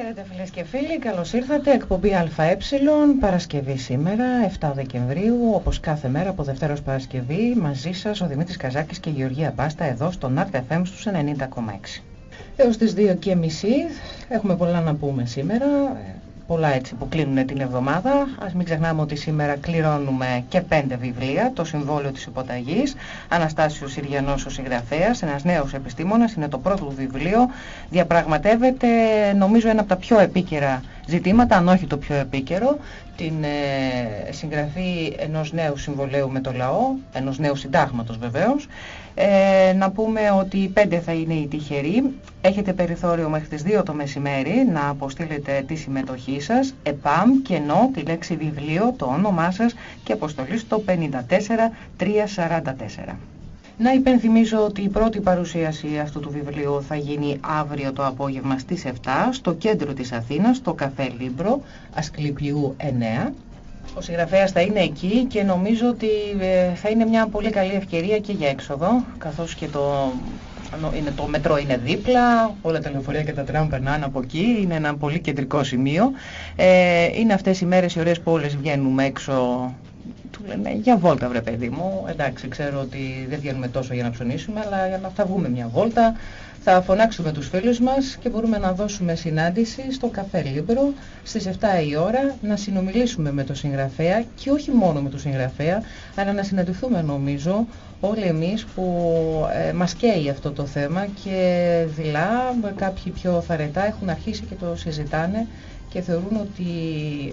Χαίρετε φίλες και φίλοι, καλώς ήρθατε. Εκπομπή ΑΕ, Παρασκευή σήμερα, 7 Δεκεμβρίου, όπως κάθε μέρα από Δευτέρας ως Παρασκευή, μαζί σας ο Δημήτρης Καζάκης και η Γεωργία Πάστα εδώ στο FM στους 90,6. Έως τις 2 και μισή έχουμε πολλά να πούμε σήμερα πολλά έτσι που κλείνουν την εβδομάδα. Ας μην ξεχνάμε ότι σήμερα κληρώνουμε και πέντε βιβλία, το συμβόλαιο της υποταγής, Αναστάσιος Συριανός ο συγγραφέας, ένας νέος επιστήμονας, είναι το πρώτο βιβλίο, διαπραγματεύεται νομίζω ένα από τα πιο επίκαιρα ζητήματα, αν όχι το πιο επίκαιρο, την ε, συγγραφή ενός νέου συμβολέου με το λαό, ενός νέου συντάγματος βεβαίως. Ε, να πούμε ότι οι πέντε θα είναι οι τυχεροί. Έχετε περιθώριο μέχρι τις 2 το μεσημέρι να αποστείλετε τη συμμετοχή σας, ΕΠΑΜ, κενό, τη λέξη βιβλίο, το όνομά σας και αποστολή στο 54344. Να υπενθυμίζω ότι η πρώτη παρουσίαση αυτού του βιβλίου θα γίνει αύριο το απόγευμα στις 7 στο κέντρο της Αθήνας, στο καφέ Λίμπρο, Ασκληπιού 9. Ο συγγραφέας θα είναι εκεί και νομίζω ότι ε, θα είναι μια πολύ καλή ευκαιρία και για έξοδο, καθώς και το, είναι, το μετρό είναι δίπλα, όλα τα λεωφορεία και τα τραμ περνάνε από εκεί, είναι ένα πολύ κεντρικό σημείο. Ε, είναι αυτές οι μέρες οι ωραίες που όλες βγαίνουμε έξω του λένε για βόλτα βρε παιδί μου, εντάξει ξέρω ότι δεν βγαίνουμε τόσο για να ψωνίσουμε αλλά για να θα βγούμε μια βόλτα. Θα φωνάξουμε τους φίλους μας και μπορούμε να δώσουμε συνάντηση στο Καφέ Λίμπρο στις 7 η ώρα να συνομιλήσουμε με τον συγγραφέα και όχι μόνο με τον συγγραφέα αλλά να συναντηθούμε νομίζω όλοι εμείς που ε, μας καίει αυτό το θέμα και δειλά κάποιοι πιο θαρρετά έχουν αρχίσει και το συζητάνε και θεωρούν ότι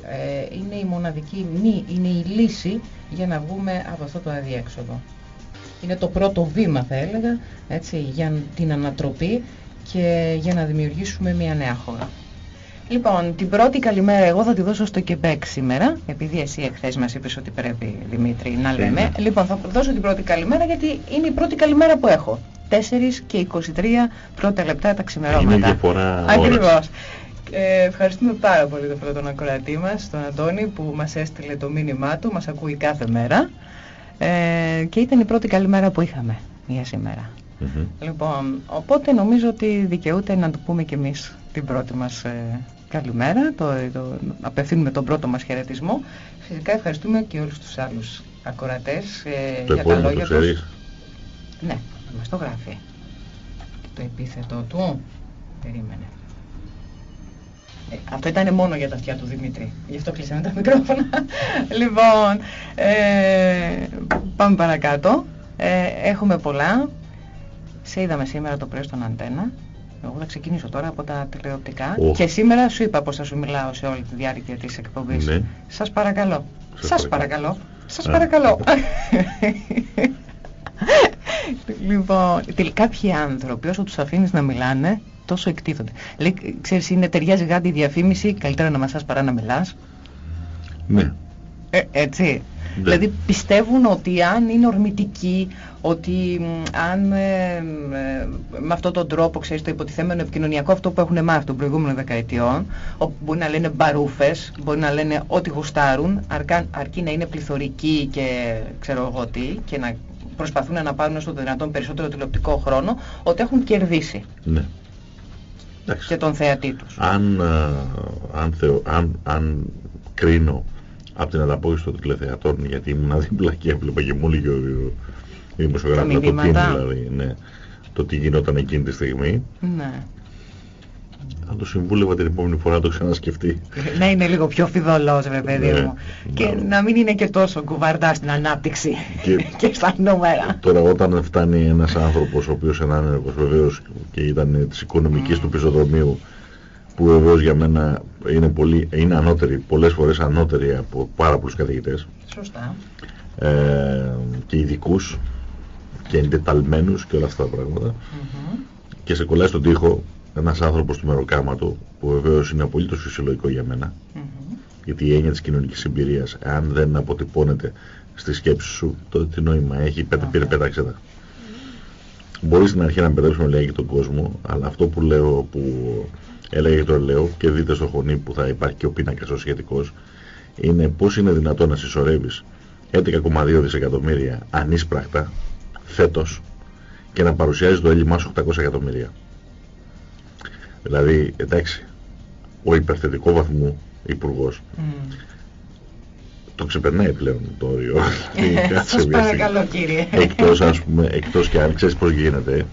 ε, είναι η μοναδική μη, είναι η λύση για να βγούμε από αυτό το αδιέξοδο. Είναι το πρώτο βήμα θα έλεγα έτσι, για την ανατροπή και για να δημιουργήσουμε μια νέα χώρα. Λοιπόν, την πρώτη καλημέρα εγώ θα τη δώσω στο Κεμπέκ σήμερα, επειδή εσύ εχθές μας είπες ότι πρέπει, Δημήτρη, να λέμε. Λοιπόν, θα δώσω την πρώτη καλημέρα γιατί είναι η πρώτη καλημέρα που έχω. 4 και 23 πρώτα λεπτά τα ξημερώματα. Είναι διαφορά Ακριβώς. Ε, ευχαριστούμε πάρα πολύ τον πρώτον ακροατή μας, τον Αντώνη, που μας έστειλε το μήνυμά του, μας ακούει κάθε μέρα. Ε, και ήταν η πρώτη καλημέρα που είχαμε για σήμερα. Λοιπόν, οπότε νομίζω ότι δικαιούται να το πούμε κι εμείς την πρώτη μας ε, καλημέρα, το, το, απευθύνουμε τον πρώτο μας χαιρετισμό. Φυσικά ευχαριστούμε και όλους τους άλλους ακροατές ε, για τα λόγια τους. Ναι, μας το γράφει. Το επίθετο του, περίμενε. Ε, αυτό ήταν μόνο για τα αυτιά του Δημήτρη. Γι' αυτό κλείσαμε τα μικρόφωνα. λοιπόν, ε, πάμε παρακάτω. Ε, έχουμε πολλά. Σε είδαμε σήμερα το πρωί στον Αντένα. Εγώ θα ξεκινήσω τώρα από τα τηλεοπτικά. Και σήμερα σου είπα πως θα σου μιλάω σε όλη τη διάρκεια της εκπομπής. Ναι. Σας παρακαλώ. Σας, παρακαλώ. Σας παρακαλώ. λοιπόν, κάποιοι άνθρωποι όσο τους αφήνεις να μιλάνε τόσο εκτίθονται. Λέει, ξέρεις, είναι ταιριάζει γάντι η διαφήμιση, καλύτερα να μασάς παρά να μιλάς. Ναι. Ε, έτσι. Ναι. Δηλαδή πιστεύουν ότι αν είναι ορμητικοί, ότι αν ε, με αυτόν τον τρόπο, ξέρεις, το υποτιθέμενο επικοινωνιακό αυτό που έχουν μάθει των προηγούμενων δεκαετιών, όπου μπορεί να λένε μπαρούφες, μπορεί να λένε ό,τι γουστάρουν, αρκεί να είναι πληθωρικοί και ξέρω εγώ τι, και να προσπαθούν να πάρουν στο δυνατόν περισσότερο τηλεοπτικό χρόνο, ότι έχουν κερδίσει. Ναι και τον θεατή τους. Αν, αν, θεω, αν, αν κρίνω από την ανταπόκριση των τηλεθεατών, γιατί ήμουν δίπλα και έβλεπα και μου έλεγε ο δημοσιογράφος το τι δηλαδή, ναι, το τι γινόταν εκείνη τη στιγμή. Ναι. Αν το συμβούλευα την επόμενη φορά να το ξανασκεφτεί. Να είναι λίγο πιο φιδωλός ρε παιδί ναι, μου. Και να μην είναι και τόσο κουβαρτά στην ανάπτυξη και, και στα νούμερα. Τώρα όταν φτάνει ένας άνθρωπος ο οποίος είναι άνεργος βεβαίως και ήταν της οικονομικής mm. του πεζοδρομίου που βεβαίως για μένα είναι, πολύ, είναι ανώτερη, πολλές φορές ανώτερη από πάρα πολλούς καθηγητές. Σωστά. Ε, και ειδικούς και εντεταλμένους και όλα αυτά τα πράγματα. Mm -hmm. Και σε κολλάει στον τοίχο ένας άνθρωπος του μεροκάματος που βεβαίως είναι απολύτως φυσιολογικό για μένα mm -hmm. γιατί η έννοια της κοινωνικής εμπειρίας αν δεν αποτυπώνεται στη σκέψη σου τότε τι νόημα έχει πέτα, πήρε πέταξε τα μπορείς στην αρχή να μπερδέψουμε λέγει τον κόσμο αλλά αυτό που λέω που έλεγε το λέω και δείτε στο χωνί που θα υπάρχει και ο πίνακας ο σχετικός είναι πώς είναι δυνατόν να συσσωρεύεις 11,2 δισεκατομμύρια ανίσπρακτα φέτος και να παρουσιάζεις το έλλειμμα σου 800 εκατομμύρια. Δηλαδή, εντάξει, ο υπερθετικό βαθμού υπουργός το ξεπερνάει πλέον το όριο. Σας παρακαλώ κύριε. Εκτός, ας πούμε, εκτός και αν ξέρεις πώς γίνεται,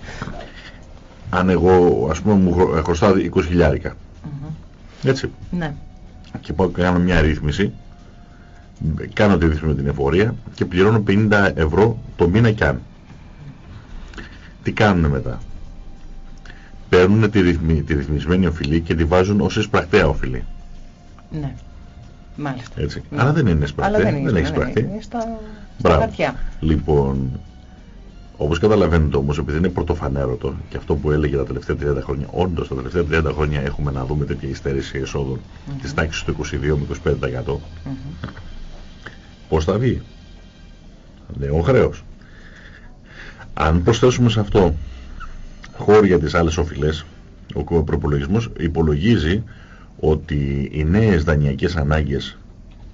αν εγώ ας πούμε μου χρωστάω 20 χιλιάρικα, έτσι, ναι. και πάω και κάνω μια ρύθμιση, κάνω τη ρύθμιση με την εφορία και πληρώνω 50 ευρώ το μήνα κι αν. Τι κάνουν μετά; Παίρνουν τη, ρυθμι, τη ρυθμισμένη οφειλή και τη βάζουν ως εισπρακτέα οφειλή. Ναι. Μάλιστα. Έτσι. Ναι. Αλλά δεν είναι εισπρακτέα. Αλλά δεν, είναι, δεν έχει εισπρακτή. εισπρακτή. Είναι στα, στα χαρτιά. Λοιπόν, όπως καταλαβαίνετε όμως, επειδή είναι πρωτοφανέρωτο και αυτό που έλεγε τα τελευταία 30 χρόνια, όντως τα τελευταία 30 χρόνια έχουμε να δούμε τέτοια υστέρηση εσόδων mm -hmm. της τάξης του 22 με 25%. Mm -hmm. Πώς θα βγει; Νέο χρέος. Αν προσθέσουμε σε αυτό χώρο για τις άλλες οφειλές, ο προπολογισμός υπολογίζει ότι οι νέες δανειακές ανάγκες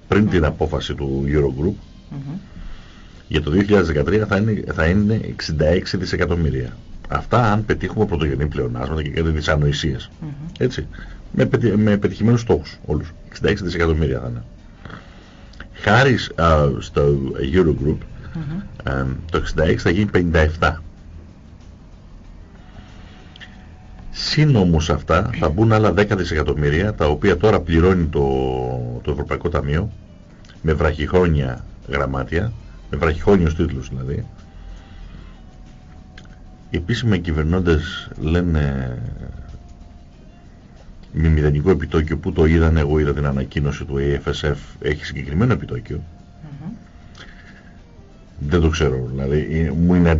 πριν την απόφαση του Eurogroup για το 2013 θα είναι, θα είναι 66 δισεκατομμύρια. Αυτά αν πετύχουμε πρωτογενή πλεονάσματα και κάτι δυσανοησίες. Έτσι. Με, πετυ, με πετυχημένους στόχους όλους. 66 δισεκατομμύρια θα είναι. Χάρη στο Eurogroup το 66 θα γίνει 57. Συν όμως αυτά θα μπουν άλλα 10 δισεκατομμύρια τα οποία τώρα πληρώνει το, το Ευρωπαϊκό Ταμείο με βραχυχρόνια γραμμάτια, με βραχυχρόνιους τίτλους δηλαδή. Οι επίσημοι κυβερνώντες λένε με μηδενικό επιτόκιο που το είδαν, εγώ είδα την ανακοίνωση του AFSF, έχει συγκεκριμένο επιτόκιο δεν το ξέρω, δηλαδή μου είναι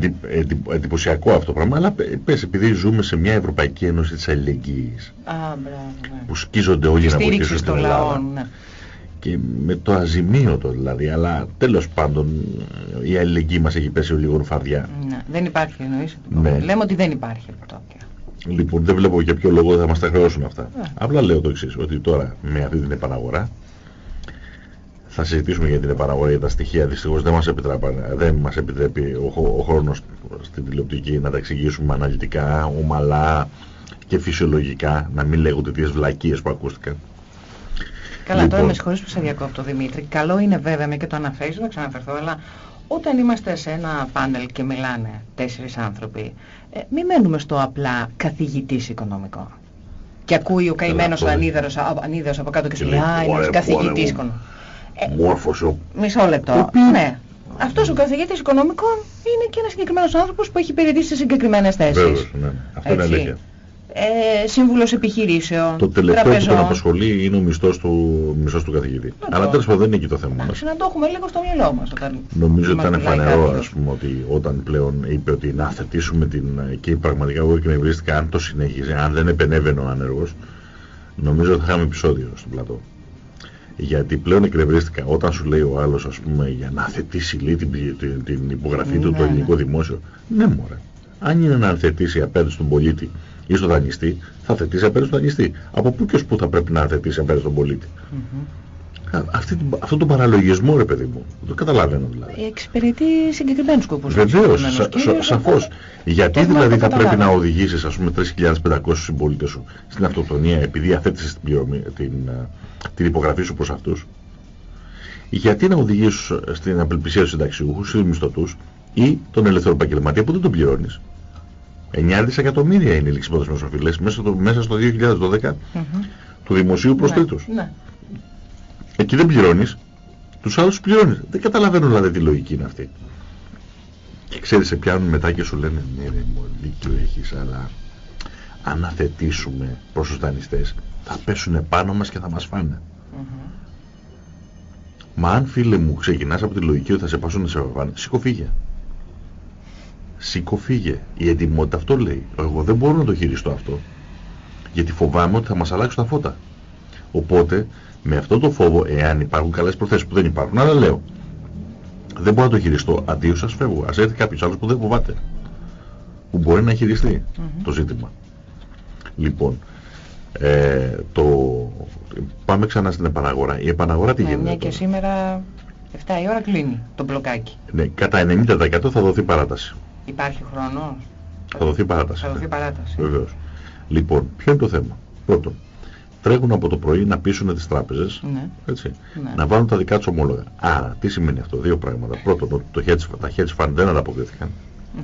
εντυπωσιακό αυτό το πράγμα, αλλά πες επειδή ζούμε σε μια Ευρωπαϊκή Ένωση της αλληλεγγύης, Α, μπράβο, ναι. που σκίζονται όλοι να βοηθήσουν στην Ελλάδα. Ναι. Και με το αζημίωτο δηλαδή, αλλά τέλος πάντων η αλληλεγγύη μας έχει πέσει λίγο φαρδιά. Ναι, δεν υπάρχει εννοείς. Ναι. Λέμε ότι δεν υπάρχει επιτόκια. Λοιπόν, δεν βλέπω για ποιο λόγο θα μας τα χρεώσουν αυτά. Ναι. Απλά λέω το εξής, ότι τώρα με αυτή την επαναγορά θα συζητήσουμε για την επαναγορά για τα στοιχεία. Δυστυχώς δεν μας δεν μας επιτρέπει ο, ο χρόνος στην τηλεοπτική να τα εξηγήσουμε αναλυτικά, ομαλά και φυσιολογικά, να μην λέγονται τις βλακίες που ακούστηκαν. Καλά, λοιπόν... τώρα με συγχωρείς που σε διακόπτω Δημήτρη. Καλό είναι βέβαια, με και το αναφέρεις, δεν θα ξαναφερθώ, αλλά όταν είμαστε σε ένα πάνελ και μιλάνε τέσσερις άνθρωποι, ε, μην μένουμε στο απλά καθηγητής οικονομικό. Και ακούει ο καημένος ο ανίδερος, από κάτω και σου λέει «Α, είναι καθηγητής οικονομικό». Μόρφωσε. Μισό λεπτό. Ναι. Αυτός ο καθηγητής οικονομικών είναι και ένας συγκεκριμένος άνθρωπος που έχει υπηρετήσει σε συγκεκριμένες θέσεις. Ναι. Αυτό είναι αλήθεια. Ε, Σύμβουλος επιχειρήσεων. Το τελευταίο τραπεζών. που τον απασχολεί είναι ο μισθός του, μισθός του καθηγητή. Να Αλλά τέλος πάντων δεν είναι εκεί το θέμα μα. Να το έχουμε λίγο στο μυαλό μας. Νομίζω ότι ήταν φανερό ας πούμε, ότι όταν πλέον είπε ότι να θετήσουμε την. και πραγματικά εγώ εκνευρίστηκα αν το συνέχιζε, αν δεν επενέβαινε ο άνεργο, νομίζω ότι θα είχαμε επεισόδιο στον πλατό. Γιατί πλέον εκνευρίστηκα όταν σου λέει ο άλλος ας πούμε για να θετήσει λέει, την, την, την υπογραφή του το ναι, ελληνικό ναι. δημόσιο. Ναι μωρέ. Αν είναι να θετήσει απέναντι στον πολίτη ή στον δανειστή, θα θετήσει απέναντι στον δανειστή. Από πού και ως πού θα πρέπει να θετήσει απέναντι στον πολίτη. Mm -hmm. Αυτή, αυτό το παραλογισμό ρε παιδί μου, το καταλαβαίνω δηλαδή. Εξυπηρετεί συγκεκριμένους σκοπούς. Βεβαίως, σα, σα, σαφώς. Γιατί δηλαδή θα πρέπει να οδηγήσεις ας πούμε 3.500 συμπολίτες σου στην αυτοκτονία επειδή αθέτησες την, την, την υπογραφή σου προς αυτούς; Γιατί να οδηγήσεις στην απελπισία τους συνταξιούχους, στους μισθωτούς ή τον ελεύθερο επαγγελματία που δεν τον πληρώνεις; 9 δισεκατομμύρια είναι οι ληξιπόδες οφειλές μέσα, μέσα στο 2012 mm -hmm. του δημοσίου προς ναι, τρίτους. Ναι. Εκεί δεν πληρώνεις, τους άλλους πληρώνεις. Δεν καταλαβαίνω δηλαδή τι λογική είναι αυτή. Και ξέρεις, σε πιάνουν μετά και σου λένε ναι ρε δίκιο έχεις, αλλά αν αθετήσουμε προς τους δανειστές θα πέσουν επάνω μας και θα μας φάνε. Mm -hmm. Μα αν φίλε μου ξεκινάς από τη λογική ότι θα σε πάσουν να σε φάνε, σηκωφίγε. Σηκωφίγε. Η εντυμότητα αυτό λέει. Εγώ δεν μπορώ να το χειριστώ αυτό. Γιατί φοβάμαι ότι θα μας αλλάξουν τα φώτα. Οπότε, με αυτό το φόβο, εάν υπάρχουν καλές προθέσεις που δεν υπάρχουν, αλλά λέω, δεν μπορώ να το χειριστώ. Αντίο σας φεύγω. Ας έρθει κάποιος άλλος που δεν φοβάται. Που μπορεί να χειριστεί mm -hmm. το ζήτημα. Λοιπόν, ε, το... Πάμε ξανά στην επαναγορά. Η επαναγορά τι ναι, γίνεται. Ναι, και σήμερα 7 η ώρα κλείνει το μπλοκάκι. Ναι, κατά 90% θα δοθεί παράταση. Υπάρχει χρόνος; Θα δοθεί παράταση. Θα δοθεί παράταση. Βεβαίως. Λοιπόν, ποιο είναι το θέμα; Πρώτον, τρέχουν από το πρωί να πείσουν τις τράπεζες Ναι. έτσι, Ναι. να βάλουν τα δικά τους ομόλογα. Άρα, τι σημαίνει αυτό, δύο πράγματα. Πρώτον, ότι το hedge, τα hedge fund δεν ανταποκρίθηκαν. Μμμ.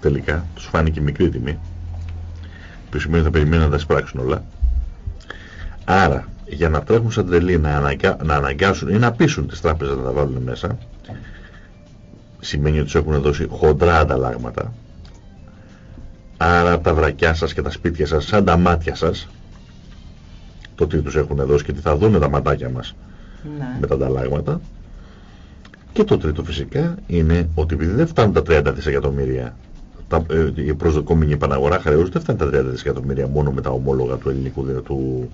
Τελικά, τους φάνηκε μικρή τιμή. Που σημαίνει ότι θα περιμένουν να τα εισπράξουν όλα. Άρα, για να τρέχουν σαν τρελοί να, αναγκα... να αναγκάσουν ή να πείσουν τις τράπεζες να τα βάλουν μέσα, σημαίνει ότι τους έχουν δώσει χοντρά ανταλλάγματα. Άρα τα βρακιά σας και τα σπίτια σας, σαν τα μάτια σας, το τι τους έχουν δώσει και τι θα δούνε τα ματάκια μας Ναι. με τα ανταλλάγματα. Και το τρίτο φυσικά είναι ότι επειδή δεν φτάνουν τα 30 δισεκατομμύρια, τα, ε, η προσδοκόμενη επαναγορά χρέους δεν φτάνει τα 30 δισεκατομμύρια μόνο με τα ομόλογα του ελληνικού δε- του,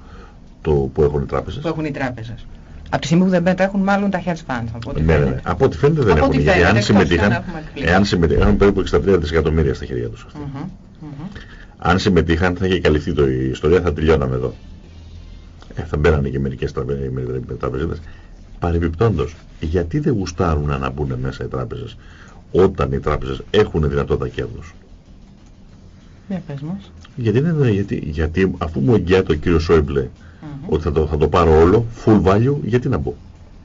του, που έχουν οι τράπεζες. Που έχουν οι τράπεζες. Από τη στιγμή που δεν μετέχουν μάλλον τα hedge funds. Από ό,τι Ναι, ναι, ναι. φαίνεται. Από ό,τι φαίνεται δεν Από έχουν. ό,τι Γιατί φαίνεται, αν εκτός συμμετείχαν, αν έχουμε εκπλήξει. εάν συμμετείχαν, έχουν περίπου 63 δισεκατομμύρια στα χέρια τους. αυτοί. Μμμ. Μμμ. Αν συμμετείχαν θα είχε καλυφθεί το, η ιστορία, θα τελειώναμε εδώ. Ε, θα μπαίνανε και μερικές τραπε- με- με τραπεζίτες. Παρεμπιπτόντως, γιατί δεν γουστάρουν να μπουν μέσα οι τράπεζες όταν οι τράπεζες έχουν δυνατότητα κέρδους; Για πες μας. Γιατί, δεν, γιατί, γιατί αφού μου εγγυάται ο κύριος Σόιμπλε Μμμ. ότι θα το, θα το πάρω όλο, full value, γιατί να μπω;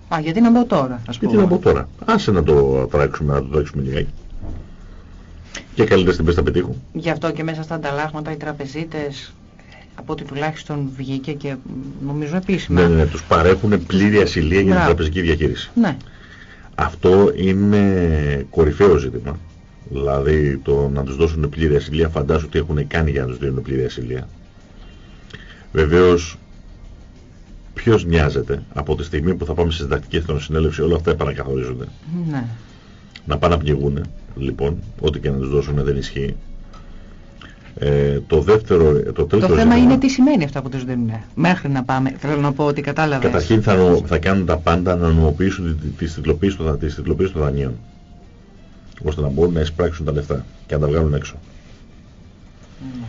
Α, γιατί να μπω τώρα, ας πούμε. Γιατί να μπω τώρα; Άσε να το τράξουμε, να το τρέξουμε λιγάκι. Και καλύτερα στην πες θα πετύχουν. Γι' αυτό και μέσα στα ανταλλάγματα οι τραπεζίτες, από ό,τι τουλάχιστον βγήκε και μ, νομίζω επίσημα. Ναι, ναι, ναι, τους παρέχουν πλήρη ασυλία για την Μπράβο. τραπεζική διαχείριση. Ναι. Αυτό είναι κορυφαίο ζήτημα. Δηλαδή το να τους δώσουν πλήρη ασυλία, φαντάζομαι ότι έχουν κάνει για να τους δίνουν πλήρη ασυλία. Βεβαίως, ποιος νοιάζεται από τη στιγμή που θα πάμε στις διδακτικές των συνέλευσης, όλα αυτά επανακαθορίζονται. ναι. Να πάνε να πνιγούν, λοιπόν, ό,τι και να τους δώσουν δεν ισχύει. Ε, το δεύτερο, το τρίτο Το θέμα ζήτημα- είναι τι σημαίνει αυτά που τους δίνουν. Μέχρι να πάμε. Θέλω να πω ότι κατάλαβες. Καταρχήν θα, νο- θα κάνουν τα πάντα να νομοποιήσουν τη- τη τιτλοποίησης των, τις τιτλοποίησεις των δανείων. Ώστε να μπορούν να εισπράξουν τα λεφτά και να τα βγάλουν έξω. Ναι.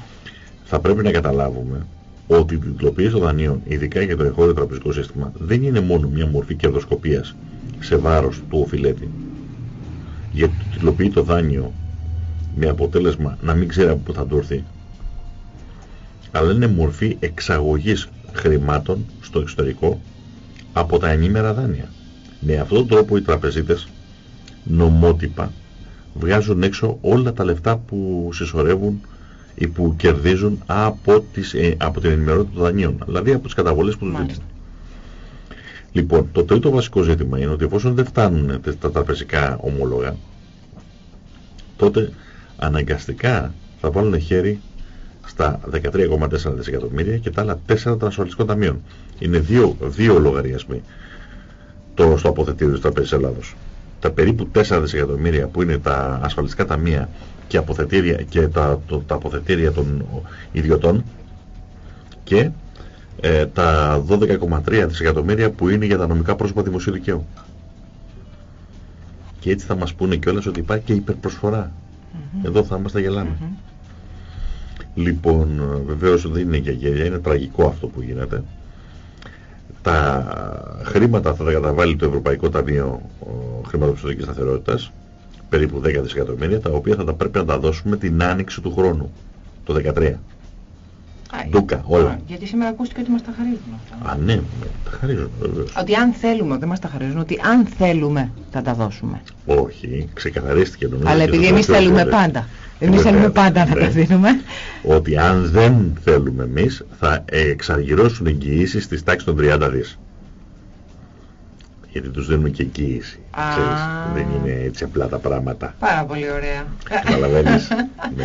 Θα πρέπει να καταλάβουμε ότι η τιτλοποίηση των δανείων, ειδικά για το εγχώριο τραπεζικό σύστημα, δεν είναι μόνο μια μορφή κερδοσκοπίας σε βάρος του οφειλέτη. Γιατί το τιτλοποιεί το δάνειο με αποτέλεσμα να μην ξέρει από πού θα του έρθει. Αλλά είναι μορφή εξαγωγής χρημάτων στο εξωτερικό από τα ενήμερα δάνεια. Με αυτόν τον τρόπο οι τραπεζίτες νομότυπα βγάζουν έξω όλα τα λεφτά που συσσωρεύουν ή που κερδίζουν από, τις, ε, από την ενημερότητα των δανείων, δηλαδή από τις καταβολές που τους Μάλιστα. δίνουν. Λοιπόν, το τρίτο βασικό ζήτημα είναι ότι εφόσον δεν φτάνουν τε- τα τραπεζικά ομόλογα, τότε αναγκαστικά θα βάλουν χέρι στα 13,4 δισεκατομμύρια και τα άλλα 4 των ασφαλιστικών ταμείων. Είναι δύο, δύο λογαριασμοί το, στο αποθετήριο της Τραπέζης Ελλάδος. Τα περίπου 4 δισεκατομμύρια που είναι τα ασφαλιστικά ταμεία και, αποθετήρια, και τα, το- τα αποθετήρια των ιδιωτών και ε, τα 12,3 δισεκατομμύρια που είναι για τα νομικά πρόσωπα δημοσίου δικαίου. Και έτσι θα μας πούνε κιόλας ότι υπάρχει και υπερπροσφορά. Μμμ. Εδώ θα μας τα γελάμε. Μμμ. Λοιπόν, ε, βεβαίως δεν είναι για γέλια, είναι τραγικό αυτό που γίνεται. Τα χρήματα θα τα καταβάλει το Ευρωπαϊκό Ταμείο ο, Χρηματοπιστωτικής Σταθερότητας, περίπου 10 δισεκατομμύρια, τα οποία θα τα πρέπει να τα δώσουμε την άνοιξη του χρόνου, το 2013. Α, Ντούκα, όλα. α, Γιατί σήμερα ακούστηκε ότι μας τα χαρίζουν αυτά. Α, ναι, τα χαρίζουν βεβαίως. Ότι αν θέλουμε, δεν μας τα χαρίζουν, ότι αν θέλουμε θα τα δώσουμε. Όχι, ξεκαθαρίστηκε νομίζω. Αλλά και επειδή στο εμείς τελευταίο θέλουμε σχόλιο. πάντα. Εμείς Βέβαια, θέλουμε πάντα να ναι. τα δίνουμε. Ότι αν δεν θέλουμε εμείς θα εξαργυρώσουν εγγυήσεις στις τάξεις των 30 δις. Γιατί τους δίνουμε και εγγύηση. Α. Ξέρεις, δεν είναι έτσι απλά τα πράγματα. Πάρα πολύ ωραία. Καταλαβαίνεις. ναι.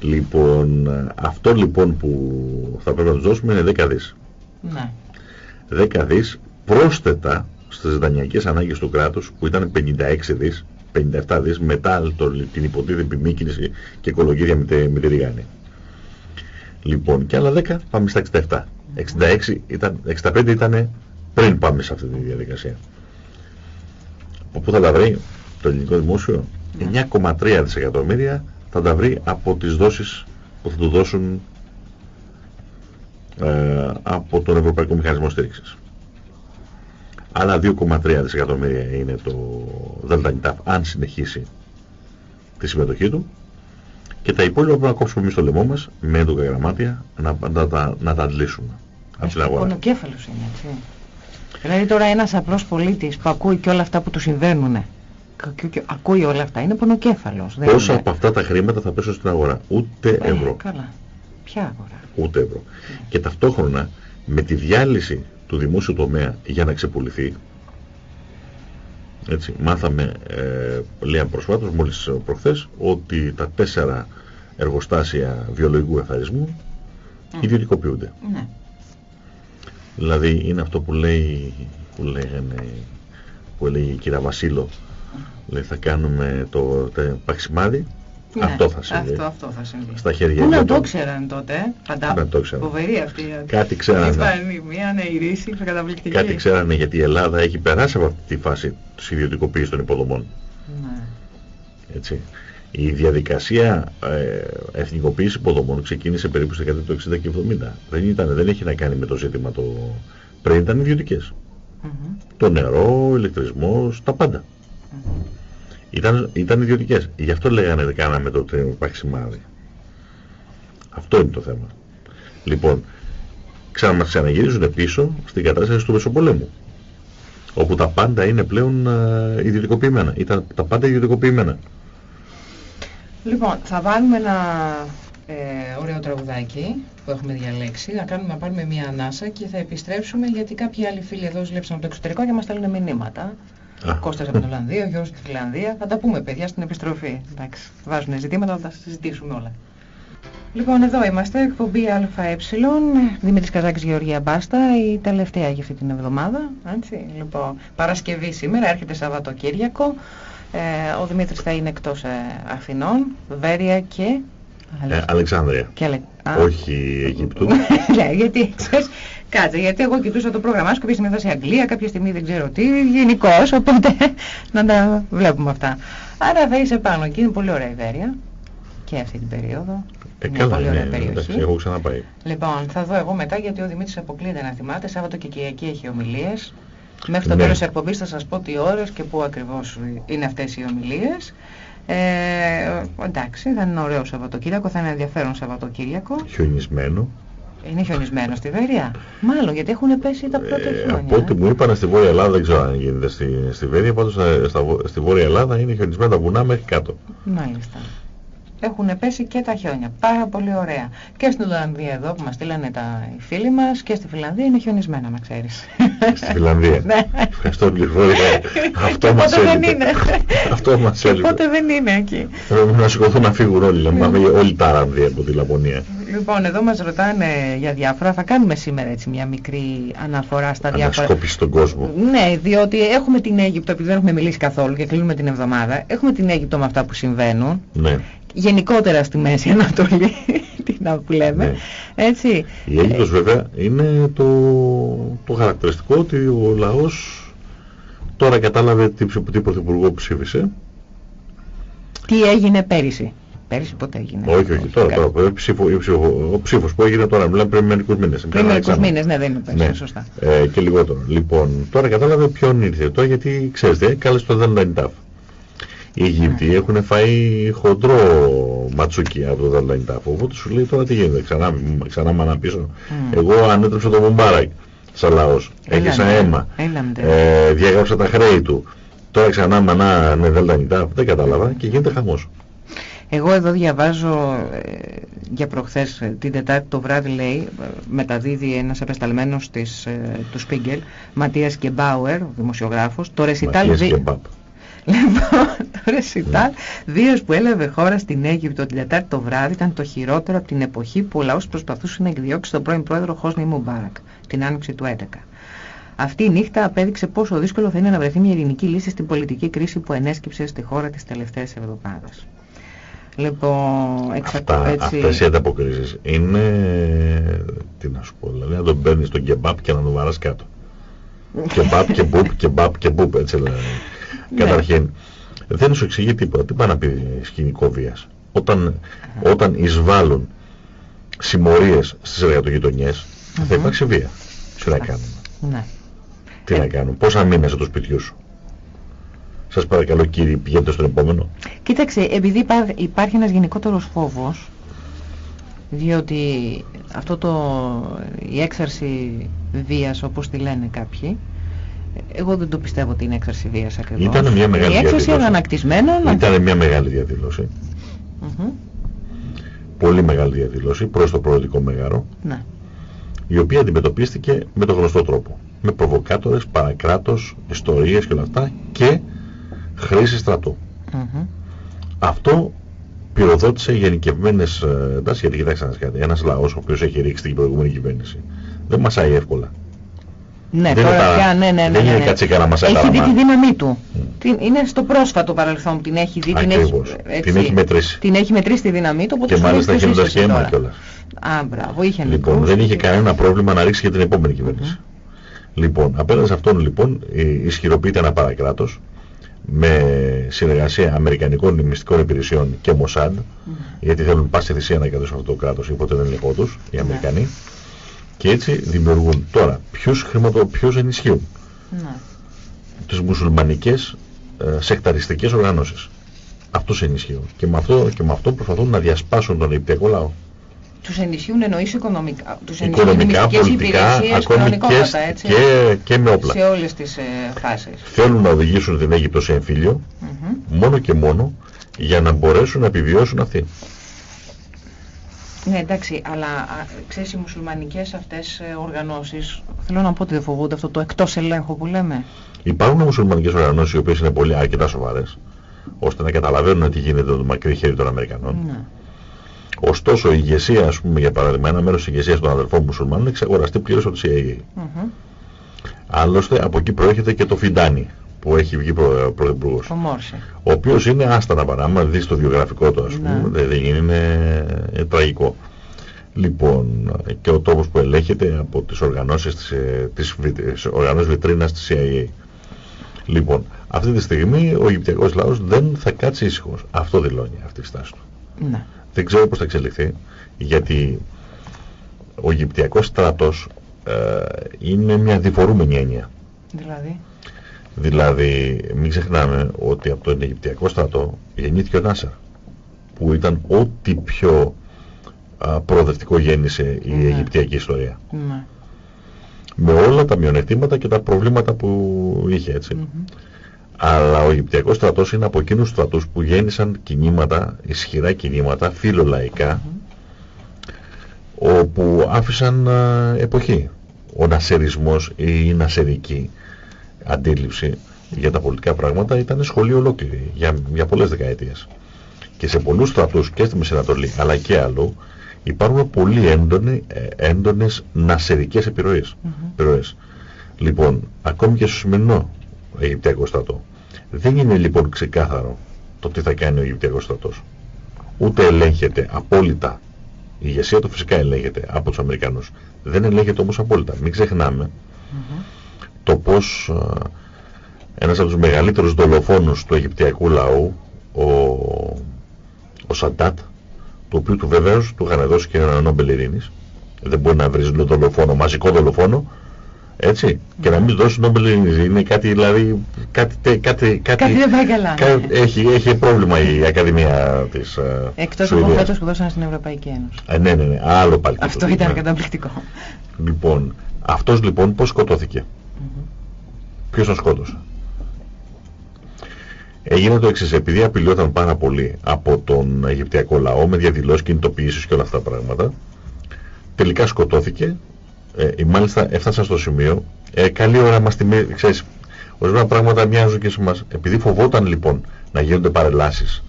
Λοιπόν, αυτό λοιπόν που θα πρέπει να τους δώσουμε είναι 10 δις. Ναι. 10 δις πρόσθετα στις δανειακές ανάγκες του κράτους που ήταν 56 δις, 57 δις μετά το, την υποτίθεται επιμήκυνση και οικολογία με, τη- με τη Ριγάνη. Λοιπόν, και άλλα 10 πάμε στα 67. 66 ήταν, 65 ήταν πριν πάμε σε αυτή τη διαδικασία. Από πού θα τα βρει το ελληνικό δημόσιο; Ναι. 9,3 δισεκατομμύρια θα τα βρει από τις δόσεις που θα του δώσουν ε, από τον Ευρωπαϊκό Μηχανισμό Στήριξης. Άλλα 2,3 δισεκατομμύρια είναι το ΔΝΤ αν συνεχίσει τη συμμετοχή του και τα υπόλοιπα πρέπει να κόψουμε εμείς το λαιμό μας με έντοκα γραμμάτια να, να, τα- να τα αντλήσουμε. από την αγορά. Πονοκέφαλος είναι, έτσι. Δηλαδή τώρα ένας απλός πολίτης που ακούει και όλα αυτά που του συμβαίνουν, ακούει όλα αυτά, είναι πονοκέφαλος. Πόσα από αυτά τα χρήματα θα πέσουν στην αγορά; Ούτε ε, ευρώ. Καλά. Ποια αγορά; Ούτε ευρώ. Ναι. Και ταυτόχρονα με τη διάλυση του δημόσιου τομέα για να ξεπουληθεί, έτσι, μάθαμε, ε, λέει προσφάτως, μόλις προχθές, ότι τα τέσσερα εργοστάσια βιολογικού εθαρισμού mm. ιδιωτικοποιούνται. Ναι. Δηλαδή είναι αυτό που λέει, που λέγανε, που λέει η κυρία Βασίλο, λέει θα κάνουμε το, το παξιμάδι, ναι, αυτό θα συμβεί. Αυτό, αυτό θα συμβεί. Στα χέρια Πού να το ξέραν τότε, φαντάζομαι. Να το ξέραν. Φοβερή αυτή. Κάτι ξέρανε. Μια ρίση, καταπληκτική. Κάτι ξέρανε γιατί η Ελλάδα έχει περάσει από αυτή τη φάση της ιδιωτικοποίησης των υποδομών. Ναι. Έτσι. Η διαδικασία ε, εθνικοποίηση υποδομών ξεκίνησε περίπου στα δεκαετία του 60 και 70. Δεν, ήταν, δεν έχει να κάνει με το ζήτημα το... Πριν ήταν ιδιωτικές. Mm -hmm. Το νερό, ο ηλεκτρισμός, τα πάντα. Mm -hmm. Ήταν, ήταν ιδιωτικές. Γι' αυτό λέγανε ότι κάναμε το παξιμάδι. Αυτό είναι το θέμα. Λοιπόν, ξανά ξαναγυρίζουν πίσω στην κατάσταση του Μεσοπολέμου. Όπου τα πάντα είναι πλέον uh, ιδιωτικοποιημένα. Ήταν τα πάντα ιδιωτικοποιημένα. Λοιπόν, θα βάλουμε ένα ε, ωραίο τραγουδάκι που έχουμε διαλέξει, να, κάνουμε, να πάρουμε μια ανάσα και θα επιστρέψουμε γιατί κάποιοι άλλοι φίλοι εδώ ζηλέψαν από το εξωτερικό και μας στέλνουν μηνύματα. Α. Κώστας από την Ολλανδία, ο Γιώργος στη Φιλανδία. Θα τα πούμε παιδιά στην επιστροφή. Εντάξει, βάζουν ζητήματα, θα τα συζητήσουμε όλα. Λοιπόν, εδώ είμαστε, εκπομπή ΑΕ, Δημήτρης Καζάκης, Γεωργία Μπάστα, η τελευταία για αυτή την εβδομάδα. Έτσι. Λοιπόν, Παρασκευή σήμερα, έρχεται Σαββατοκύριακο. Ε, ο Δημήτρης θα είναι εκτός ε, Αθηνών, Βέρεια και... Ε, Αλεξάνδρεια. Και Όχι Αιγύπτου. ναι, γιατί ξέρεις, κάτσε, γιατί εγώ κοιτούσα το πρόγραμμά σου, κάποια στιγμή θα σε Αγγλία, κάποια στιγμή δεν ξέρω τι, γενικώς, οπότε να τα βλέπουμε αυτά. Άρα θα είσαι πάνω εκεί, είναι πολύ ωραία η Βέρεια και αυτή την περίοδο. Ε, καλά, πολύ ωραία ναι, περιοχή. Εντάξει, έχω ξαναπάει. Λοιπόν, θα δω εγώ μετά γιατί ο Δημήτρης αποκλείεται να θυμάται. Σάββατο και Κυριακή έχει ομιλίες. Μέχρι το ναι. τέλος της εκπομπής θα σας πω τι ώρες και πού ακριβώς είναι αυτές οι ομιλίες. Ε, εντάξει, θα είναι ωραίο Σαββατοκύριακο, θα είναι ενδιαφέρον Σαββατοκύριακο. Χιονισμένο. Είναι χιονισμένο στη Βέρεια. Μάλλον γιατί έχουν πέσει τα πρώτα ε, χιόνια. Από ό,τι μου είπαν στη Βόρεια Ελλάδα, δεν ξέρω αν γίνεται στη, στη Βέρεια, πάντως ε, στη Βόρεια Ελλάδα είναι χιονισμένα βουνά μέχρι κάτω. Μάλιστα έχουν πέσει και τα χιόνια. Πάρα πολύ ωραία. Και στην Ολλανδία εδώ που μας στείλανε τα οι φίλοι μας και στη Φιλανδία είναι χιονισμένα, να ξέρεις. Στη Φιλανδία. ναι. Ευχαριστώ πολύ. Αυτό μας έλειπε. Αυτό μας έλειπε. Πότε δεν είναι εκεί. Πρέπει να σηκωθούν να φύγουν όλοι. Να πάμε όλοι τα ρανδία από τη Λαπωνία. Λοιπόν, εδώ μας ρωτάνε για διάφορα. Θα κάνουμε σήμερα έτσι μια μικρή αναφορά στα διάφορα. Ανασκόπηση στον κόσμο. Ναι, διότι έχουμε την Αίγυπτο, επειδή δεν έχουμε μιλήσει καθόλου και κλείνουμε την εβδομάδα. Έχουμε την Αίγυπτο με αυτά που συμβαίνουν. Ναι γενικότερα στη Μέση Ανατολή, τι να που λέμε, ναι. έτσι. Η Αίγυπτος βέβαια είναι το, το χαρακτηριστικό ότι ο λαός τώρα κατάλαβε τι, τι πρωθυπουργό ψήφισε. Τι έγινε πέρυσι. Πέρυσι πότε έγινε; Όχι, όχι, τώρα, τώρα ψήφο, ψήφο, ο ψήφος που έγινε τώρα, μιλάμε πριν μερικούς μήνες. Πριν μερικούς μήνες, ναι, δεν είναι πέρυσι, ναι. σωστά. Ε, και λιγότερο. Λοιπόν, τώρα κατάλαβε ποιον ήρθε τώρα, γιατί ξέρετε, κάλεσε το Δανλαϊντάφ. Οι Αιγύπτιοι έχουν φάει χοντρό ματσούκι από το Δαλαϊντάφο. Οπότε σου λέει τώρα τι γίνεται, ξανά, ξανά μάνα πίσω. Mm. Εγώ ανέτρεψα το Μουμπάρακ σαν λαός. Έχισα ναι. αίμα. Ε, διαγράψα τα χρέη του. Τώρα ξανά μανά με Δαλαϊντάφο. Δεν κατάλαβα και γίνεται χαμός. Εγώ εδώ διαβάζω ε, για προχθές ε, την Τετάρτη το βράδυ λέει ε, μεταδίδει ένας απεσταλμένος της, ε, του Σπίγκελ Ματίας Γκεμπάουερ, δημοσιογράφος το ρεσιτάλ Λοιπόν, το ρεσιτάλ, δύο που έλαβε χώρα στην Αίγυπτο την Τετάρτη το βράδυ ήταν το χειρότερο από την εποχή που ο λαός προσπαθούσε να εκδιώξει τον πρώην πρόεδρο Χόσνη Μουμπάρακ, την άνοιξη του 11. Αυτή η νύχτα απέδειξε πόσο δύσκολο θα είναι να βρεθεί μια ειρηνική λύση στην πολιτική κρίση που ενέσκυψε στη χώρα τις τελευταίες εβδομάδες. Λοιπόν, Αυτά, έτσι... Αυτές οι ανταποκρίσεις είναι, τι να σου πω, δηλαδή να τον παίρνεις τον κεμπάπ και να τον βαράς κάτω. κεμπάπ και μπουπ, κεμπάπ και μπουπ, έτσι δηλαδή. Ναι. Καταρχήν, δεν σου εξηγεί τίποτα. Τι πάει να πει σκηνικό βίας; Όταν, όταν εισβάλλουν συμμορίες στις εργατογειτονιές, θα υπάρξει βία. Τι να κάνουμε; Ναι. Τι να ε. κάνουμε; Πόσα μήνες το σπιτιού σου; Σας παρακαλώ κύριε, πηγαίνετε στον επόμενο. Κοίταξε, επειδή υπάρχει ένας γενικότερος φόβος, διότι αυτό το, η έξαρση βίας όπως τη λένε κάποιοι εγώ δεν το πιστεύω ότι είναι έξαρση βίας ακριβώς. Ήταν μια μεγάλη η έξαρση ανακτισμένων. Ήταν μια μεγάλη διαδήλωση. Πολύ μεγάλη διαδήλωση προς το προοδικό μέγαρο. Ναι. Η οποία αντιμετωπίστηκε με τον γνωστό τρόπο. Με προβοκάτορες, παρακράτος, ιστορίες και όλα αυτά και χρήση στρατού. Αυτό πυροδότησε γενικευμένες ε, τάσει. Γιατί κοιτάξτε να κάτι. Ένας λαός ο οποίος έχει ρίξει την προηγούμενη κυβέρνηση δεν μασάει εύκολα. Ναι, δεν τώρα πια, ναι, ναι, ναι. Δεν είναι ναι. κάτι να μασάει Έχει δει τη δύναμή του. Mm. Είναι στο πρόσφατο παρελθόν που την έχει δει. Την έχει, έτσι, την έχει μετρήσει. Την έχει μετρήσει τη δύναμή του. Και μάλιστα γίνοντας και αίμα κιόλας. Α, μπράβο, είχε Λοιπόν, δεν είχε κανένα πρόβλημα να ρίξει για την επόμενη κυβέρνηση. Mm. Λοιπόν, απέναντι σε αυτόν λοιπόν ισχυροποιείται ένα παρακράτος με συνεργασία Αμερικανικών μυστικών υπηρεσιών και Μοσάντ, mm. γιατί θέλουν πάση θυσία να κρατήσουν αυτό το κράτος υπό τον ελληνικό τους, οι ναι. Αμερικανοί, και έτσι δημιουργούν τώρα ποιους, χρηματο, ποιους ενισχύουν; Ναι. Τις μουσουλμανικές ε, σεκταριστικές οργανώσεις. Αυτούς ενισχύουν. Και με, αυτό, και με αυτό προσπαθούν να διασπάσουν τον Αιγυπτιακό λαό. Τους ενισχύουν εννοείς οικονομικά, τους οικονομικά, πολιτικά, ακόμη και, έτσι, και, και με όπλα. Σε όλες τις ε, φάσεις. Θέλουν να οδηγήσουν την Αίγυπτο σε εμφύλιο, mm -hmm. μόνο και μόνο για να μπορέσουν να επιβιώσουν αυτοί. Ναι, εντάξει, αλλά ξέρεις οι μουσουλμανικές αυτές ε, οργανώσεις, θέλω να πω ότι δεν φοβούνται αυτό το εκτός ελέγχου που λέμε. Υπάρχουν μουσουλμανικές οργανώσεις οι οποίες είναι πολύ αρκετά σοβαρές, ώστε να καταλαβαίνουν τι γίνεται το μακρύ χέρι των Αμερικανών. Ναι. Ωστόσο η ηγεσία, ας πούμε, για παράδειγμα, ένα μέρος της ηγεσίας των αδελφών μουσουλμάνων έχει ξεχωριστεί πλήρως από τη CIA. Mm -hmm. Άλλωστε από εκεί προέρχεται και το Φιντάνι που έχει βγει προ, πρωθυπουργός. Ο Μόρση. Ο οποίος είναι άστα να άμα δεις το βιογραφικό του ας πούμε, ναι. δεν είναι, είναι τραγικό. Λοιπόν, και ο τόπος που ελέγχεται από τις οργανώσεις της, ε, της, της οργανώσεις βιτρίνας της CIA. Λοιπόν, αυτή τη στιγμή ο Αιγυπτιακός λαός δεν θα κάτσει ήσυχος. Αυτό δηλώνει αυτή η στάση του. Ναι. Δεν ξέρω πώς θα εξελιχθεί, γιατί ο Αιγυπτιακός στρατός ε, είναι μια διφορούμενη έννοια. Δηλαδή; Δηλαδή, μην ξεχνάμε ότι από τον Αιγυπτιακό στρατό γεννήθηκε ο Νάσερ, που ήταν ό,τι πιο α, προοδευτικό γέννησε η ναι. Αιγυπτιακή ιστορία. Ναι. Με όλα τα μειονεκτήματα και τα προβλήματα που είχε, έτσι. Αλλά ο Αιγυπτιακός στρατός είναι από εκείνους τους στρατούς που γέννησαν κινήματα, ισχυρά κινήματα, φιλολαϊκά, όπου άφησαν εποχή. Ο νασερισμός ή η νασερική αντίληψη για τα πολιτικά πράγματα ήταν σχολείο ολόκληρη για, για πολλές δεκαετίες. Και σε πολλούς στρατούς και στη Μεσανατολή αλλά και αλλού υπάρχουν πολύ έντονοι, ε, έντονες νασερικές επιρροές. Mm Λοιπόν, ακόμη και στο σημερινό Αιγυπτιακό στρατό. Δεν είναι λοιπόν ξεκάθαρο το τι θα κάνει ο Αιγυπτιακός στρατός. Ούτε ελέγχεται απόλυτα. Η ηγεσία του φυσικά ελέγχεται από τους Αμερικανούς. Δεν ελέγχεται όμως απόλυτα. Μην ξεχνάμε το πώς ένας από τους μεγαλύτερους δολοφόνους του Αιγυπτιακού λαού, ο, ο Σαντάτ, το οποίο του βεβαίως του είχαν δώσει και ένα Νόμπελ Ειρήνης, δεν μπορεί να βρεις δολοφόνο, μαζικό δολοφόνο, έτσι, και να μην δώσει Νόμπελ Ειρήνης. Είναι κάτι, δηλαδή, κάτι, κάτι, κάτι, κάτι δεν πάει καλά. Κάτι, ναι. έχει, έχει πρόβλημα η Ακαδημία της Εκτός από φέτος που δώσανε στην Ευρωπαϊκή Ένωση. Ε, ναι, ναι, ναι, άλλο πάλι. Αυτό ήταν ναι. καταπληκτικό. Λοιπόν, αυτός λοιπόν πώς σκοτώθηκε; Ποιος τον σκότωσε; Έγινε το εξής, επειδή απειλόταν πάρα πολύ από τον Αιγυπτιακό λαό με διαδηλώσεις, κινητοποιήσεις και όλα αυτά τα πράγματα, τελικά σκοτώθηκε, ε, μάλιστα έφτασαν στο σημείο, ε, καλή ώρα μας τιμή, ξέρεις, ορισμένα πράγματα μοιάζουν και σε εμάς. Επειδή φοβόταν λοιπόν να γίνονται παρελάσεις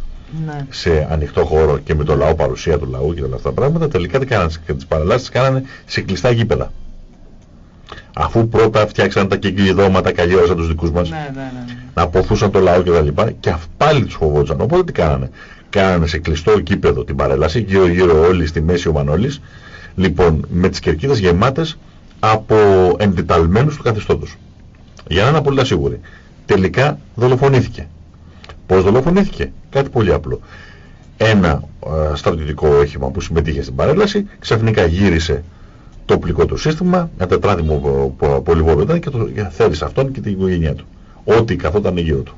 ναι. σε ανοιχτό χώρο και με το λαό, παρουσία του λαού και όλα αυτά τα πράγματα, τελικά τις κάνανε, τις παρελάσεις κάνανε σε κλειστά γήπεδα αφού πρώτα φτιάξαν τα κυκλειδώματα, καλλιέρωσαν τους δικούς μας, ναι, ναι, ναι, ναι. να αποθούσαν το λαό κτλ. Και, και πάλι τους φοβόντουσαν. Οπότε τι κάνανε; Κάνανε σε κλειστό κήπεδο την παρέλαση, γύρω γύρω όλοι στη μέση ο Μανώλης, λοιπόν με τις κερκίδες γεμάτες από εντεταλμένους του καθεστώτος. Για να είναι απολύτως σίγουροι. Τελικά δολοφονήθηκε. Πώς δολοφονήθηκε; Κάτι πολύ απλό. Ένα ε, στρατιωτικό όχημα που συμμετείχε στην παρέλαση ξαφνικά γύρισε το οπλικό του σύστημα, ένα τετράδιμο πολυβόλιο και το θέρισε αυτόν και την οικογένειά του. Ό,τι καθόταν γύρω του.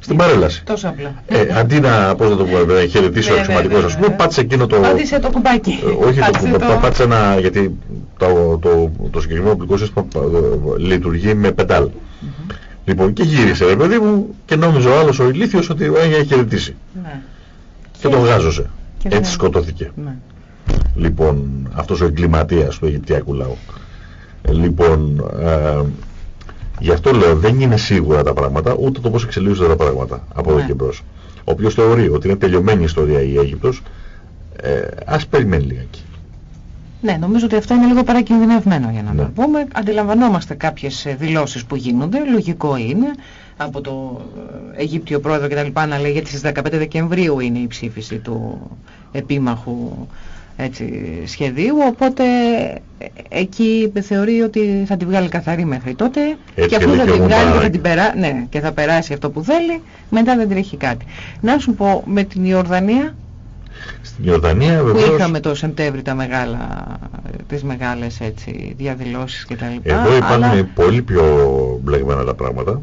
στην παρέλαση. Τόσο απλά. Ε, αντί να, πώς να το πούμε, να χαιρετήσει ο Ναι, ναι, αξιωματικός, ναι, ας πούμε, ναι. πάτησε εκείνο το... Πάτησε το κουμπάκι. Ε, όχι το Πάτησε κουμπάκι, πάτησε ένα, γιατί το, το, το συγκεκριμένο οπλικό σύστημα ε, λειτουργεί με πεντάλ. Λοιπόν, και γύρισε, ρε παιδί μου, και νόμιζε ο άλλος ο ηλίθιος ότι είχε χαιρετήσει. Ναι. Και τον γάζωσε. και δεν- Έτσι σκοτώθηκε. Ναι. Λοιπόν, αυτός ο εγκληματίας του Αιγυπτιακού λαού. Ε, Λοιπόν, ε, γι' αυτό λέω δεν είναι σίγουρα τα πράγματα, ούτε το πώς εξελίσσονται τα πράγματα από εδώ Ναι. και μπρος. Όποιος θεωρεί ότι είναι τελειωμένη η ιστορία η Αίγυπτος, ε, ας περιμένει λιγάκι. Ναι, νομίζω ότι αυτό είναι λίγο παρακινδυνευμένο για να Ναι. το πούμε. Αντιλαμβανόμαστε κάποιες ε, δηλώσεις που γίνονται, λογικό είναι, από το ε, Αιγύπτιο πρόεδρο κτλ. να λέει γιατί στις 15 Δεκεμβρίου είναι η ψήφιση του επίμαχου έτσι, σχεδίου, οπότε ε, εκεί θεωρεί ότι θα τη βγάλει καθαρή μέχρι τότε Έτσι και αφού λέει θα και τη ο βγάλει και θα, Μουμπαράκ. την περά... ναι, και θα περάσει αυτό που θέλει, μετά δεν τρέχει κάτι. Να σου πω, με την Ιορδανία Στην Ιορδανία που βεβαίως, είχαμε το Σεπτέμβρη τα μεγάλα, τις μεγάλες έτσι, διαδηλώσεις και τα λοιπά. εδώ υπάρχουν αλλά- πολύ πιο μπλεγμένα τα πράγματα.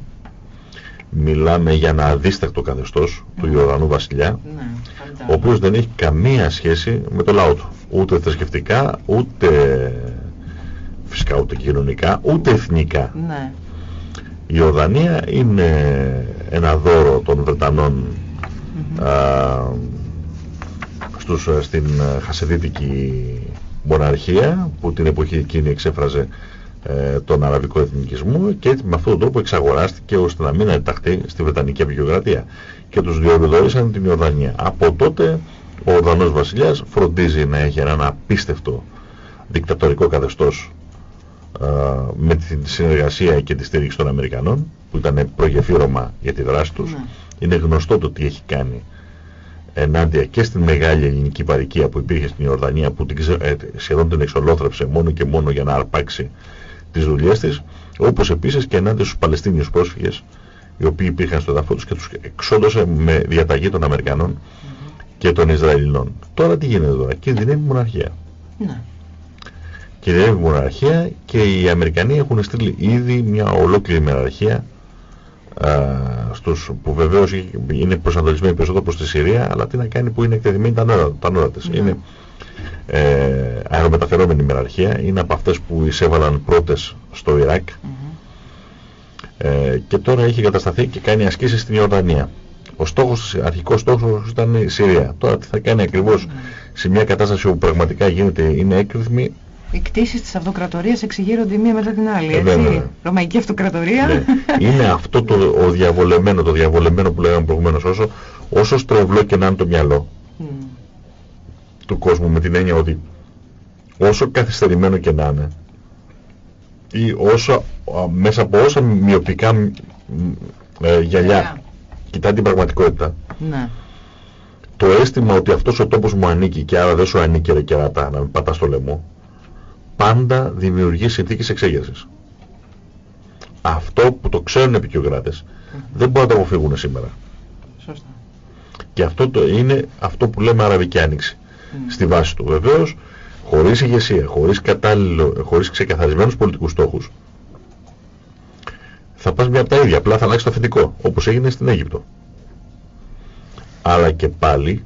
Μιλάμε για ένα αδίστακτο καθεστώς του Ιορδανού βασιλιά, Ναι, ο φαντάζομαι. οποίος δεν έχει καμία σχέση με το λαό του. Ούτε θρησκευτικά, ούτε φυσικά ούτε κοινωνικά, ούτε εθνικά. Ναι, Η Ιορδανία είναι ένα δώρο των Βρετανών Μμμ. α, στους, ε, στην ε, χασεδίτικη μοναρχία που την εποχή εκείνη εξέφραζε ε, τον αραβικό εθνικισμό και έτσι με αυτόν τον τρόπο εξαγοράστηκε ώστε να μην ενταχθεί στη Βρετανική Επικιοκρατία και τους διορυδόρησαν την Ιορδανία. Από τότε ο Ορδανός βασιλιάς φροντίζει να έχει έναν απίστευτο δικτατορικό καθεστώς ε, με τη συνεργασία και τη στήριξη των Αμερικανών που ήταν προγεφύρωμα για τη δράση τους. Ναι. Είναι γνωστό το τι έχει κάνει ενάντια και στην μεγάλη ελληνική παροικία που υπήρχε στην Ιορδανία που την, ξε- ε, σχεδόν την εξολόθρεψε μόνο και μόνο για να αρπάξει τις δουλειές της όπως επίσης και ενάντια στους Παλαιστίνιους πρόσφυγες οι οποίοι υπήρχαν στο εδαφό τους και τους εξόντωσε με διαταγή των Αμερικανών και των Ισραηλινών. Τώρα τι γίνεται τώρα, κινδυνεύει η μοναρχία. ναι. Κινδυνεύει η μοναρχία και οι Αμερικανοί έχουν στείλει ήδη μια ολόκληρη μοναρχία α, στους, που βεβαίως είναι προσανατολισμένη περισσότερο προς τη Συρία αλλά τι να κάνει που είναι εκτεθειμένη τα νόρα, τα νόρα της. Ναι. Είναι ε, αερομεταφερόμενη μεραρχία, είναι από αυτές που εισέβαλαν πρώτες στο Ιράκ Μμμ. ε, και τώρα έχει κατασταθεί και κάνει ασκήσεις στην Ιορδανία. Ο στόχος, αρχικός στόχος ήταν η Συρία. Τώρα τι θα κάνει ακριβώς Ναι. σε μια κατάσταση όπου πραγματικά γίνεται, είναι έκρηθμη, Οι κτίσεις της αυτοκρατορίας εξηγείρονται η μία μετά την άλλη, Ε, έτσι. βέβαια. Ρωμαϊκή αυτοκρατορία. Ναι. Είναι αυτό το ο διαβολεμένο, το διαβολεμένο που λέγαμε προηγουμένως όσο, όσο στρεβλό και να είναι το μυαλό Μμ. Του κόσμου με την έννοια ότι όσο καθυστερημένο και να είναι ή όσο α, μέσα από όσα μειοπικά μ, μ, ε, γυαλιά κοιτά την πραγματικότητα Ναι. το αίσθημα ότι αυτός ο τόπος μου ανήκει και άρα δεν σου ανήκει ρε κερατά να με πατάς στο λαιμό πάντα δημιουργεί συνθήκες εξέγερσης. Αυτό που το ξέρουν οι επικιοκράτες δεν μπορούν να το αποφύγουν σήμερα. Σωστά. Και αυτό το είναι αυτό που λέμε αραβική άνοιξη Μμ. Στη βάση του. Βεβαίως, χωρίς ηγεσία, χωρίς κατάλληλο, χωρίς ξεκαθαρισμένους πολιτικούς στόχους, θα πας μια από τα ίδια, απλά θα αλλάξεις το αφεντικό, όπως έγινε στην Αίγυπτο. Αλλά και πάλι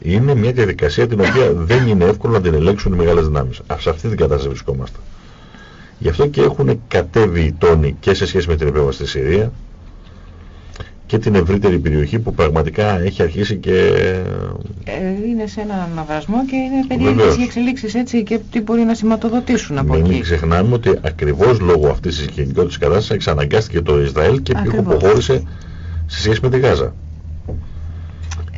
είναι μια διαδικασία την οποία δεν είναι εύκολο να την ελέγξουν οι μεγάλες δυνάμεις. Α, Σε αυτή την κατάσταση βρισκόμαστε. Γι' αυτό και έχουν κατέβει οι τόνοι και σε σχέση με την επέμβαση στη Συρία και την ευρύτερη περιοχή που πραγματικά έχει αρχίσει και Ε, είναι σε έναν αναβρασμό και είναι περίεργες Βεβαίως. οι εξελίξεις έτσι και τι μπορεί να σηματοδοτήσουν από Μην εκεί. ξεχνάμε ότι ακριβώς λόγω αυτής της γενικότητας κατάστασης εξαναγκάστηκε το Ισραήλ και Ακριβώς. υποχώρησε σε σχέση με τη Γάζα.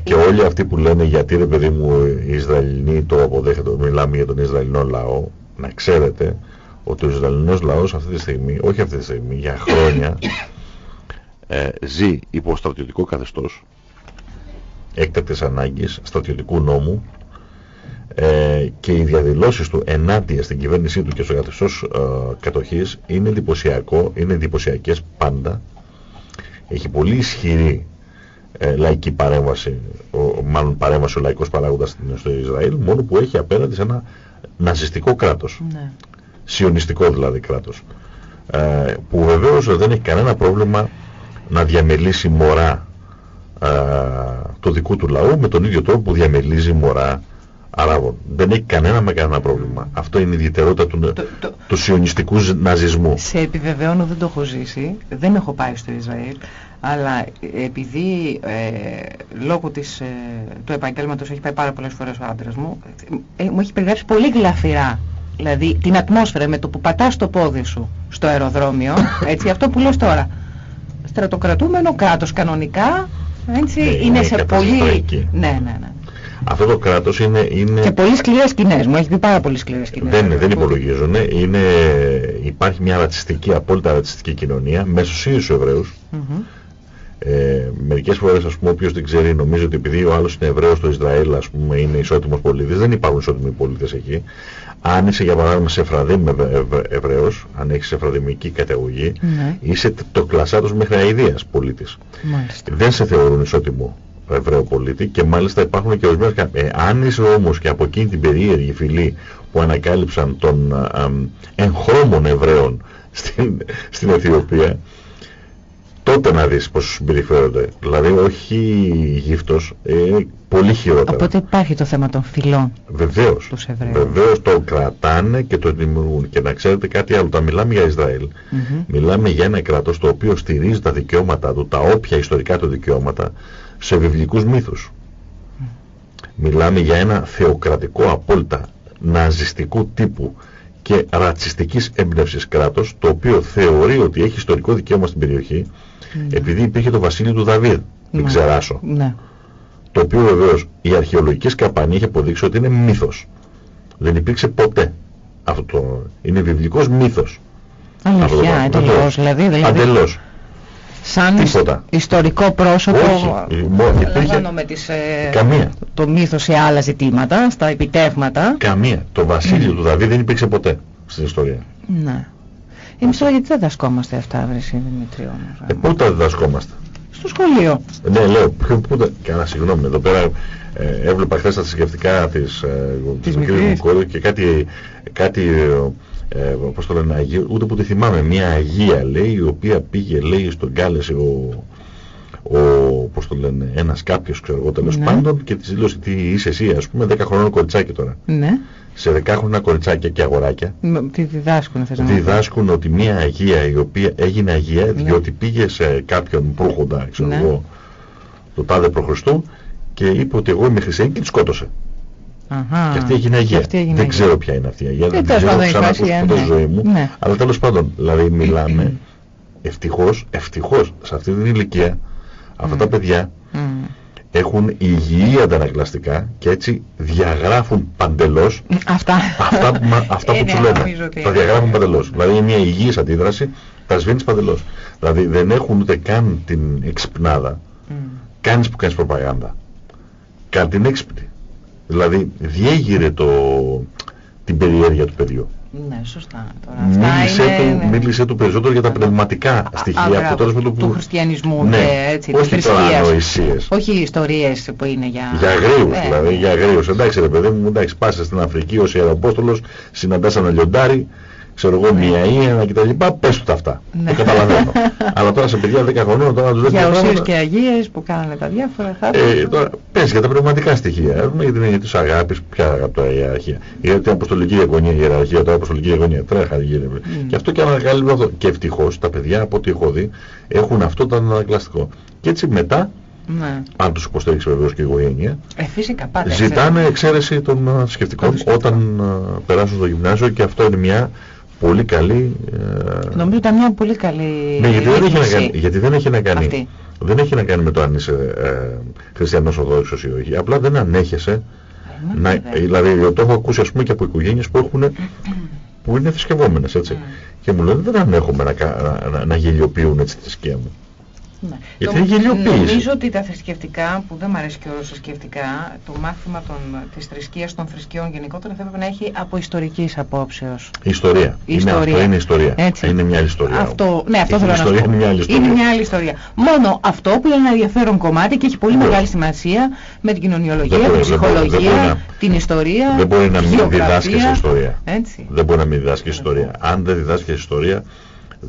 Και όλοι αυτοί που λένε γιατί ρε παιδί μου οι Ισραηλινοί το αποδέχεται, μιλάμε για τον Ισραηλινό λαό, να ξέρετε ότι ο Ισραηλινός λαός αυτή τη στιγμή, όχι αυτή τη στιγμή, για χρόνια ε, ζει υπό στρατιωτικό καθεστώς έκτακτες ανάγκης, στρατιωτικού νόμου ε, και οι διαδηλώσεις του ενάντια στην κυβέρνησή του και στο καθεστώς ε, κατοχής είναι εντυπωσιακό, είναι εντυπωσιακές πάντα. Έχει πολύ ισχυρή ε, λαϊκή παρέμβαση, ο, μάλλον παρέμβαση ο λαϊκός παράγοντας στην- στο Ισραήλ, μόνο που έχει απέναντι σε ένα ναζιστικό κράτος, Ναι. σιωνιστικό δηλαδή κράτος, ε, που βεβαίως δεν έχει κανένα πρόβλημα να διαμελήσει μωρά του δικού του λαού με τον ίδιο τρόπο που διαμελίζει μωρά Αράβων. Δεν έχει κανένα με κανένα πρόβλημα. Αυτό είναι η ιδιαιτερότητα του, το, το, του σιωνιστικού ναζισμού. Σε επιβεβαιώνω, δεν το έχω ζήσει. Δεν έχω πάει στο Ισραήλ. Αλλά επειδή ε, λόγω της, ε, του επαγγέλματος έχει πάει πάρα πολλές φορές ο άντρας μου, ε, μου έχει περιγράψει πολύ γλαφυρά. Δηλαδή την ατμόσφαιρα με το που πατάς το πόδι σου στο αεροδρόμιο, έτσι, αυτό που λες τώρα. Στρατοκρατούμενο κράτος κανονικά, έτσι, ναι, είναι, σε πολύ... Ναι, ναι, ναι. Αυτό το κράτος είναι, είναι... Και πολύ σκληρές σκηνές, μου έχει πει πάρα πολύ σκληρές σκηνές. Δεν, δεν υπολογίζουν. Είναι, υπάρχει μια ρατσιστική, απόλυτα ρατσιστική κοινωνία με στους ίδιους Εβραίους. Mm -hmm. Ε, μερικές φορές ας πούμε όποιος δεν ξέρει νομίζω ότι επειδή ο άλλος είναι Εβραίος στο Ισραήλ ας πούμε είναι ισότιμος πολίτης δεν υπάρχουν ισότιμοι πολίτες εκεί αν είσαι για παράδειγμα σε Εφραδίμ Εβραίος αν έχεις εφραδημική καταγωγή ναι. είσαι το κλασάτος μέχρι αηδίας πολίτης Μάλιστα. δεν σε θεωρούν ισότιμο Εβραίο πολίτη και μάλιστα υπάρχουν και ορισμένες ε, αν είσαι όμως και από εκείνη την περίεργη φυλή που ανακάλυψαν των εγχρώμων Εβραίων στην, στην Αιθιοπία τότε να δεις πώς συμπεριφέρονται. Δηλαδή όχι γύφτος, ε, πολύ χειρότερα. Οπότε υπάρχει το θέμα των φυλών. Βεβαίως. Τους Βεβαίως το κρατάνε και το δημιουργούν. Και να ξέρετε κάτι άλλο, όταν μιλάμε για Ισραήλ, μιλάμε για ένα κράτος το οποίο στηρίζει τα δικαιώματα του, τα όποια ιστορικά του δικαιώματα, σε βιβλικούς μύθους. Μιλάμε για ένα θεοκρατικό απόλυτα ναζιστικού τύπου και ρατσιστικής έμπνευσης κράτος, το οποίο θεωρεί ότι έχει ιστορικό δικαίωμα στην περιοχή, ναι. επειδή υπήρχε το βασίλειο του Δαβίδ, μην ναι. ξεράσω. Ναι. Το οποίο βεβαίως η αρχαιολογική σκαπανή είχε αποδείξει ότι είναι μύθος. Δεν υπήρξε ποτέ. Αυτό το... είναι βιβλικός μύθος. Αλήθεια, εντελώς. Δηλαδή, δηλαδή, σαν Τίποτα. ιστορικό πρόσωπο Όχι, με τις, ε, Καμία. το μύθο σε άλλα ζητήματα, στα επιτεύγματα. Καμία. Το βασίλειο του Δαβίδ δεν υπήρξε ποτέ στην ιστορία. Ναι. Εμείς τώρα γιατί δεν δασκόμαστε αυτά, βρεσί Δημητρίου. Ε, πού τα διδασκόμαστε; Στο σχολείο. Ναι, λέω, πού τα... Κάνα συγγνώμη, εδώ πέρα ε, έβλεπα χθες τα θρησκευτικά της, ε, της μου και κάτι, κάτι ε, πώς το λένε, Αγίου, ούτε που τη θυμάμαι, μια Αγία λέει, η οποία πήγε λέει στον κάλεσε ο, ο πώς το λένε, ένας κάποιος ξέρω εγώ τέλος ναι. πάντων και της δήλωσε τι είσαι εσύ ας πούμε 10 χρονών κοριτσάκι τώρα. Ναι. Σε 10 χρόνια κοριτσάκια και αγοράκια. Τι διδάσκουν θες να Διδάσκουν ότι μια Αγία η οποία έγινε Αγία ναι. διότι πήγε σε κάποιον προύχοντα ξέρω ναι. εγώ το τάδε προχριστού και είπε ότι εγώ είμαι χριστιανή και τη σκότωσε. Αχα. Και αυτή έγινε Αγία. Αυτή έγινε δεν ξέρω ποια είναι αυτή η Αγία. Δεν ξέρω ξανά ακούσει ποτέ στη ζωή μου. Ναι. Αλλά τέλος πάντων, δηλαδή μιλάμε ευτυχώς, ευτυχώς σε αυτή την ηλικία αυτά τα παιδιά έχουν υγιή αντανακλαστικά και έτσι διαγράφουν παντελώς αυτά, αυτά, που, αυτά που τους λένε. Τα διαγράφουν παντελώς. Δηλαδή είναι μια υγιής αντίδραση, τα σβήνεις παντελώς. Δηλαδή δεν έχουν ούτε καν την εξυπνάδα. Mm. Κάνεις που κάνεις προπαγάνδα. Καν την έξυπνη. Δηλαδή διέγειρε το, την περιέργεια του παιδιού. Ναι, σωστά. Τώρα, μίλησε, είναι... του, μίλησε του περισσότερο για τα πνευματικά στοιχεία από το του χριστιανισμού ναι, και έτσι, όχι της θρησκείας. Όχι ιστορίες που είναι για... Για αγρίους, ε, δηλαδή, για αγρίους. Εντάξει ρε παιδί μου, εντάξει, πάσα στην Αφρική ως Ιεραπόστολος, συναντάς ένα λιοντάρι, ξέρω εγώ, ναι. μία ή ένα κτλ. Πες του τα αυτά. Ναι. Το καταλαβαίνω. Αλλά τώρα σε παιδιά 10 χρονών, τώρα τους δες Για ουσίες και αγίες που κάνανε τα διάφορα Ε, τώρα πες για τα πνευματικά στοιχεία. Έχουμε για την για τους αγάπης, ποια αγαπητά ιεραρχία. Για την αποστολική διαγωνία, η ιεραρχία, τώρα αποστολική διαγωνία. Τρέχα γύρω. Mm. Και αυτό και ανακαλύπτω αυτό. Και ευτυχώς τα παιδιά από ό,τι έχω δει έχουν αυτό το ανακλαστικό. Και έτσι μετά ναι. αν τους υποστήριξει βεβαίως και η οικογένεια, ε, φυσικά, πάντα ζητάνε εξαίρεση των uh, σκεφτικών όταν uh, περάσουν στο γυμνάσιο και αυτό είναι μια πολύ καλή... Ε... Νομίζω ήταν μια πολύ καλή ναι, γιατί, δεν έχει να κάνει, γιατί δεν έχει να κάνει, Αυτή. δεν έχει να κάνει με το αν είσαι ε, χριστιανός οδόξος ή όχι. Απλά δεν ανέχεσαι. Ε, να, δηλαδή το έχω ακούσει ας πούμε και από οικογένειες που έχουν που είναι θρησκευόμενες έτσι. Mm. Και μου λένε δεν ανέχομαι να, να, να, να γελιοποιούν έτσι τη θρησκεία μου. Ναι. Γιατί είναι γελιοποίηση. Νομίζω ότι τα θρησκευτικά, που δεν μου αρέσει και ο θρησκευτικά, το μάθημα των, της θρησκείας των θρησκείων γενικότερα θα έπρεπε να έχει από ιστορικής απόψεως. Ιστορία. Η ιστορία. Είναι, αυτό είναι ιστορία. Έτσι. Είναι μια άλλη ιστορία. Αυτό, ναι, αυτό θέλω να πω. Είναι μια άλλη ιστορία. Είναι μια άλλη ιστορία. Μόνο αυτό που είναι ένα ενδιαφέρον κομμάτι και έχει πολύ μεγάλη σημασία με την κοινωνιολογία, την ψυχολογία, την ιστορία. Δεν μπορεί να μην διδάσκεις ιστορία. Έτσι. Δεν μπορεί να μην διδάσκεις ιστορία. Αν δεν διδάσκεις ιστορία,